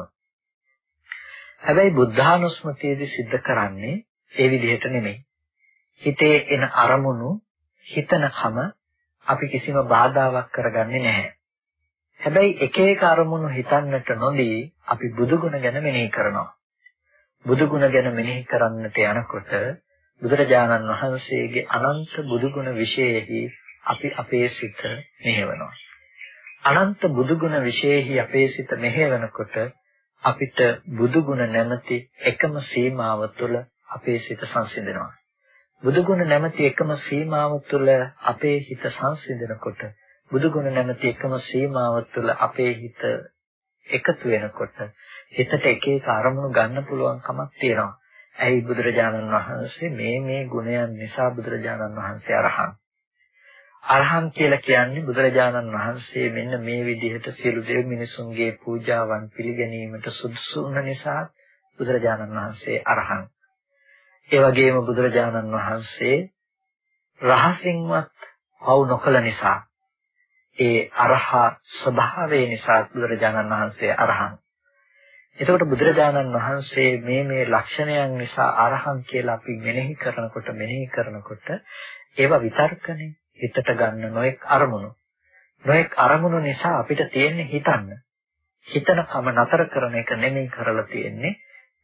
A: හැබැයි බුද්ධානුස්මතියේදී සිද්ධ කරන්නේ ඒ විදිහට නෙමෙයි. හිතේ එන අරමුණු හිතනකම අපි කිසිම බාධාවක් කරගන්නේ නැහැ. හැබැයි එක එක අරමුණු හිතන්නට නොදී අපි බුදුගුණ ගැන මෙනෙහි කරනවා. බුදුගුණ ගැන මෙනෙහි කරන්නට යනකොට බුදුරජාණන් වහන්සේගේ අනන්ත බුදුගුණ විශේෂෙහි අපි අපේ සිත මෙහෙවනවා. අනන්ත බුදුගුණ විශේෂෙහි අපේ සිත මෙහෙවනකොට අපිට බුදුගුණ නැමැති එකම සීමාව තුළ අපේ සිත සංසිඳනවා. බුදුගුණ නැමැති එකම සීමාව තුළ අපේ හිත සංසිඳනකොට බුදුගුණ නැමැති එකම සීමාව තුළ අපේ හිත එකතු වෙනකොට හිතට එක එක අරමුණු ගන්න පුළුවන් කමක් තියෙනවා. ඇයි බුදුරජාණන් වහන්සේ මේ මේ ගුණයන් නිසා බුදුරජාණන් වහන්සේ අරහන්. අරහන් කියලා කියන්නේ බුදුරජාණන් වහන්සේ මෙන්න මේ විදිහට සියලු දෙවි මිනිසුන්ගේ පූජාවන් පිළිගැනීමට සුදුසු වුණ නිසා බුදුරජාණන් වහන්සේ අරහන්. ඒ වගේම බුදුරජාණන් වහන්සේ රහසින්වත් පව් නොකළ නිසා ඒ අරහා ස්වභාවය නිසා බුදුරජාණන් වහන්සේ අරහන්. එතකොට බුදුරජාණන් වහන්සේ මේ මේ ලක්ෂණයන් නිසා අරහන් කියලා අපි මෙනෙහි කරනකොට මෙනෙහි කරනකොට ඒවා විතර්කනේ හිතට ගන්න නොඑක් අරමුණු. නොඑක් අරමුණු නිසා අපිට තියෙන්නේ හිතන්න. හිතන කම නතර කරන එක නෙමෙයි කරලා තියෙන්නේ.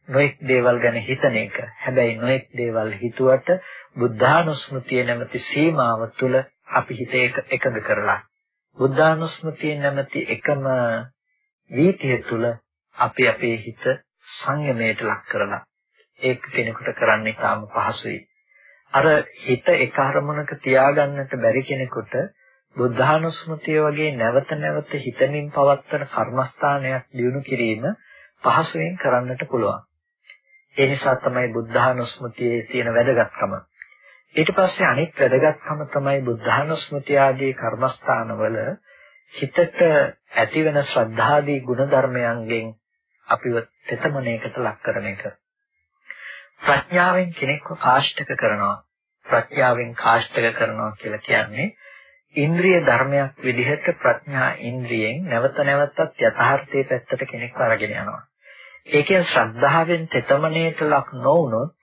A: නොඑක් දේවල් ගැන හිතන එක. හැබැයි නොඑක් දේවල් හිතුවට බුද්ධානුස්මෘතිය නැමැති සීමාව තුළ අපි හිත එකඟ කරලා බුද්ධානුස්මෘතිය නැමැති එකම වීතිය තුළ අපි අපේ හිත සංයමයට ලක් කරලා ඒක කෙනෙකුට කරන්න ඉතාම පහසුයි. අර හිත එක අරමුණක තියාගන්නට බැරි කෙනෙකුට බුද්ධානුස්මෘතිය වගේ නැවත නැවත හිතමින් පවත්වන කර්මස්ථානයක් දිනු කිරීම පහසුවෙන් කරන්නට පුළුවන්. ඒ නිසා තමයි බුද්ධානුස්මෘතියේ තියෙන වැදගත්කම. ඊට පස්සේ අනෙක් වැදගත්කම තමයි බුද්ධානුස්මෘතිය ආදී කර්මස්ථානවල හිතට ඇතිවෙන ශ්‍රද්ධාදී ගුණධර්මයන්ගෙන් අපිව තෙතමනයකට ලක් කරන එක. ප්‍රඥාවෙන් කෙනෙක්ව කාෂ්ඨක කරනවා. ප්‍රඥාවෙන් කාෂ්ඨක කරනවා කියලා කියන්නේ ඉන්ද්‍රිය ධර්මයක් විදිහට ප්‍රඥා ඉන්ද්‍රියෙන් නැවත නැවතත් යථාර්ථයේ පැත්තට කෙනෙක්ව අරගෙන යනවා. ඒකෙන් ශ්‍රද්ධාවෙන් තෙතමනයට ලක් නොවුනොත්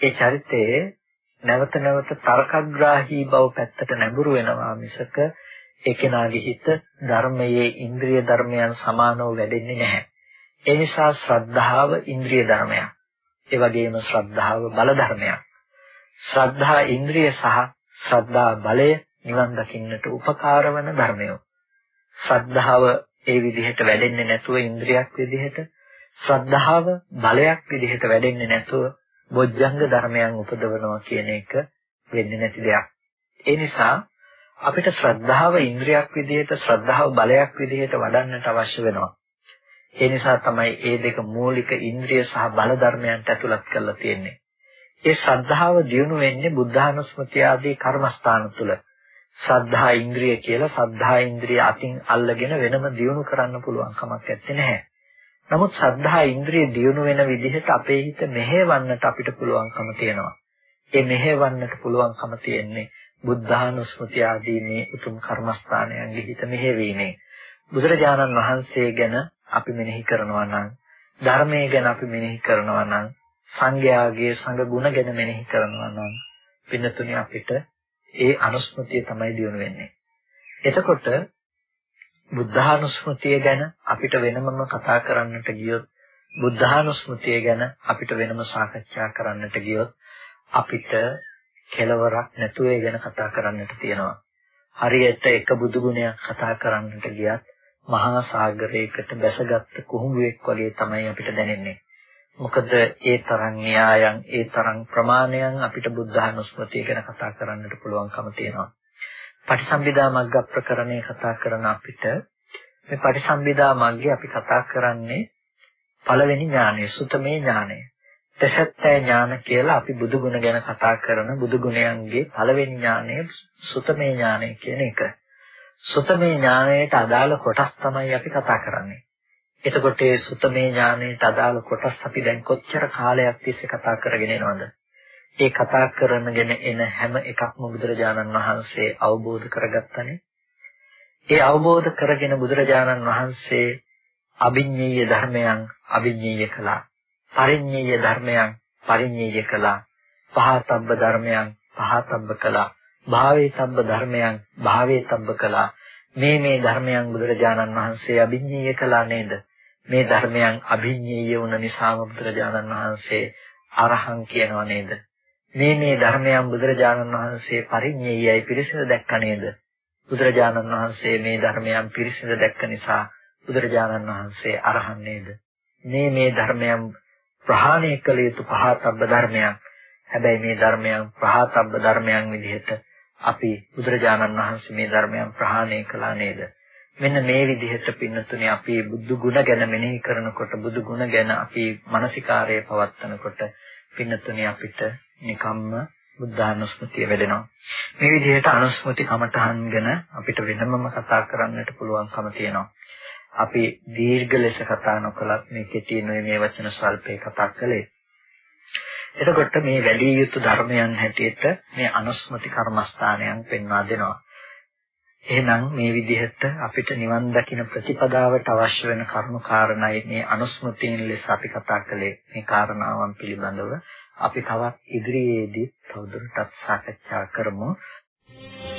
A: ඒ චරිතයේ නැවත නැවත තර්කග්‍රාහී බව පැත්තට නැඹුරු වෙනවා මිසක ඒ කෙනාගේ හිත ධර්මයේ ඉන්ද්‍රිය ධර්මයන් සමානව වැඩෙන්නේ නැහැ. ඒ නිසා ශ්‍රද්ධාව ඉන්ද්‍රිය ධර්මයක්. ඒ වගේම ශ්‍රද්ධාව බල ධර්මයක්. ශ්‍රද්ධා ඉන්ද්‍රිය සහ ශ්‍රද්ධා බලය නිවන් දකින්නට උපකාර වන ධර්මය. ශ්‍රද්ධාව ඒ විදිහට වැඩෙන්නේ නැතුව ඉන්ද්‍රියක් විදිහට ශ්‍රද්ධාව බලයක් විදිහට වැඩෙන්නේ නැතුව බොජ්ජංග ධර්මයන් උපදවනවා කියන එක වෙන්නේ නැති දෙයක්. ඒ නිසා අපිට ශ්‍රද්ධාව ඉන්ද්‍රියක් විදිහට ශ්‍රද්ධාව බලයක් විදිහට වඩන්නට අවශ්‍ය වෙනවා. ඒ නිසා තමයි මේ දෙක මූලික ඉන්ද්‍රිය සහ බල ධර්මයන්ට ඇතුළත් කරලා තියෙන්නේ. ඒ ශ්‍රද්ධාව දියුණු වෙන්නේ බුද්ධානුස්මතිය ආදී කර්මස්ථාන තුල. ශ්‍රද්ධා ඉන්ද්‍රිය කියලා ශ්‍රද්ධා ඉන්ද්‍රිය අතින් අල්ලගෙන වෙනම දියුණු කරන්න පුළුවන් කමක් නැත්තේ. නමුත් ශ්‍රද්ධා ඉන්ද්‍රිය දියුණු වෙන විදිහට අපේ හිත මෙහෙවන්නට අපිට පුළුවන්කම තියෙනවා. ඒ මෙහෙවන්නට පුළුවන්කම තියෙන්නේ බුද්ධානුස්මතිය ආදී මේ උතුම් කර්මස්ථානයන්ගේ හිත මෙහෙවීමෙන්. බුදුරජාණන් වහන්සේ ගැන අපි මෙනෙහි කරනවා නම් ධර්මයේ ගැන අපි මෙනෙහි කරනවා නම් සංඝයාගේ සංඝ ගුණ ගැන මෙනෙහි කරනවා නම් පින්නතුනේ අපිට ඒ අනුස්මතිය තමයි දිනු වෙන්නේ. එතකොට බුද්ධානුස්මෘතිය ගැන අපිට වෙනමම කතා කරන්නට ගියොත් බුද්ධානුස්මෘතිය ගැන අපිට වෙනම සාකච්ඡා කරන්නට ගියොත් අපිට කෙලවරක් නැතුව ඒ ගැන කතා කරන්නට තියෙනවා. හරියට එක බුදු ගුණයක් කතා කරන්නට ගියත් මහා සාගරයකට බැසගත් කුහුඹුවෙක් වගේ තමයි අපිට දැනෙන්නේ. මොකද ඒ තරම් න්‍යායන් ඒ තරම් ප්‍රමාණයන් අපිට බුද්ධානුස්මතිය ගැන කතා කරන්නට පුළුවන්කම තියෙනවා. පටිසම්භිදා මග්ග ප්‍රකරණේ කතා කරන අපිට මේ පටිසම්භිදා මග්ගේ අපි කතා කරන්නේ පළවෙනි ඥානය සුතමේ ඥානය. දසත්තය ඥාන කියලා අපි බුදු ගුණ ගැන කතා කරන බුදු ගුණයන්ගේ පළවෙනි ඥානය සුතමේ ඥානය කියන එක. සුතමේ ඥානයට අදාළ කොටස් තමයි අපි කතා කරන්නේ. එතකොට ඒ සුතමේ ඥානයට අදාළ කොටස් අපි දැන් කොච්චර කාලයක් තිස්සේ කතා කරගෙන යනවද? ඒ කතා කරනගෙන එන හැම එකක්ම බුදුරජාණන් වහන්සේ අවබෝධ කරගත්තනේ. ඒ අවබෝධ කරගෙන බුදුරජාණන් වහන්සේ අභිඤ්ඤේය ධර්මයන් අභිඤ්ඤේය කළා. පරිඤ්ඤේය ධර්මයන් පරිඤ්ඤේය කළා. පහතබ්බ ධර්මයන් පහතබ්බ කළා. භාවේතබ්බ ධර්මයන් භාවේතබ්බ කළා. මේ මේ ධර්මයන් බුදුරජාණන් වහන්සේ අභිඤ්ඤේය කළා නේද? මේ ධර්මයන් අභිඤ්ඤේය වුණ නිසාම බුදුරජාණන් වහන්සේ අරහං කියනවා නේද? මේ මේ ධර්මයන් බුදුරජාණන් වහන්සේ පරිඤ්ඤේයයි පිරිසිදු දැක්ක නේද? බුදුරජාණන් වහන්සේ මේ ධර්මයන් පිරිසිදු දැක්ක නිසා බුදුරජාණන් වහන්සේ අරහන් නේද? මේ මේ ධර්මයන් ප්‍රහාණය කළ යුතු පහතබ්බ ධර්මයන්. හැබැයි මේ ධර්මයන් ප්‍රහාතබ්බ ධර්මයන් විදිහට අපි බුදුරජාණන් වහන්සේ මේ ධර්මයන් ප්‍රහාණය කළා නේද? මෙන්න මේ විදිහට පින්නතුනේ අපි බුදු ගුණ ගැන මෙනෙහි කරනකොට බුදු ගුණ ගැන අපි මානසිකාරය පවත්නකොට පින්නතුනේ අපිට නිකම්ම බුද්ධානුස්මතිය වැඩෙනවා. මේ විදිහට අනුස්මති කමඨහන් ගැන අපිට වෙනමම කතා කරන්නට පුළුවන්කම තියෙනවා. අපි දීර්ඝ ලෙස කතා නොකලත් මේ කෙටියෙන් මේ වචන ස්වල්පේ කතා කළේ. එතකොට මේ වැඩි යුතු ධර්මයන් හැටියට මේ අනුස්මති කර්මස්ථානයන් පෙන්වා දෙනවා. එහෙනම් මේ විදිහට අපිට නිවන් දකින ප්‍රතිපදාවට අවශ්‍ය වෙන කරුණු කාරණයි මේ අනුස්මෘතියෙන් ලෙස අපි කතා කළේ මේ කාරණාවන් පිළිබඳව අපි තවත් ඉදිරියේදී තවදුරටත් සාකච්ඡා කරමු. Thank you.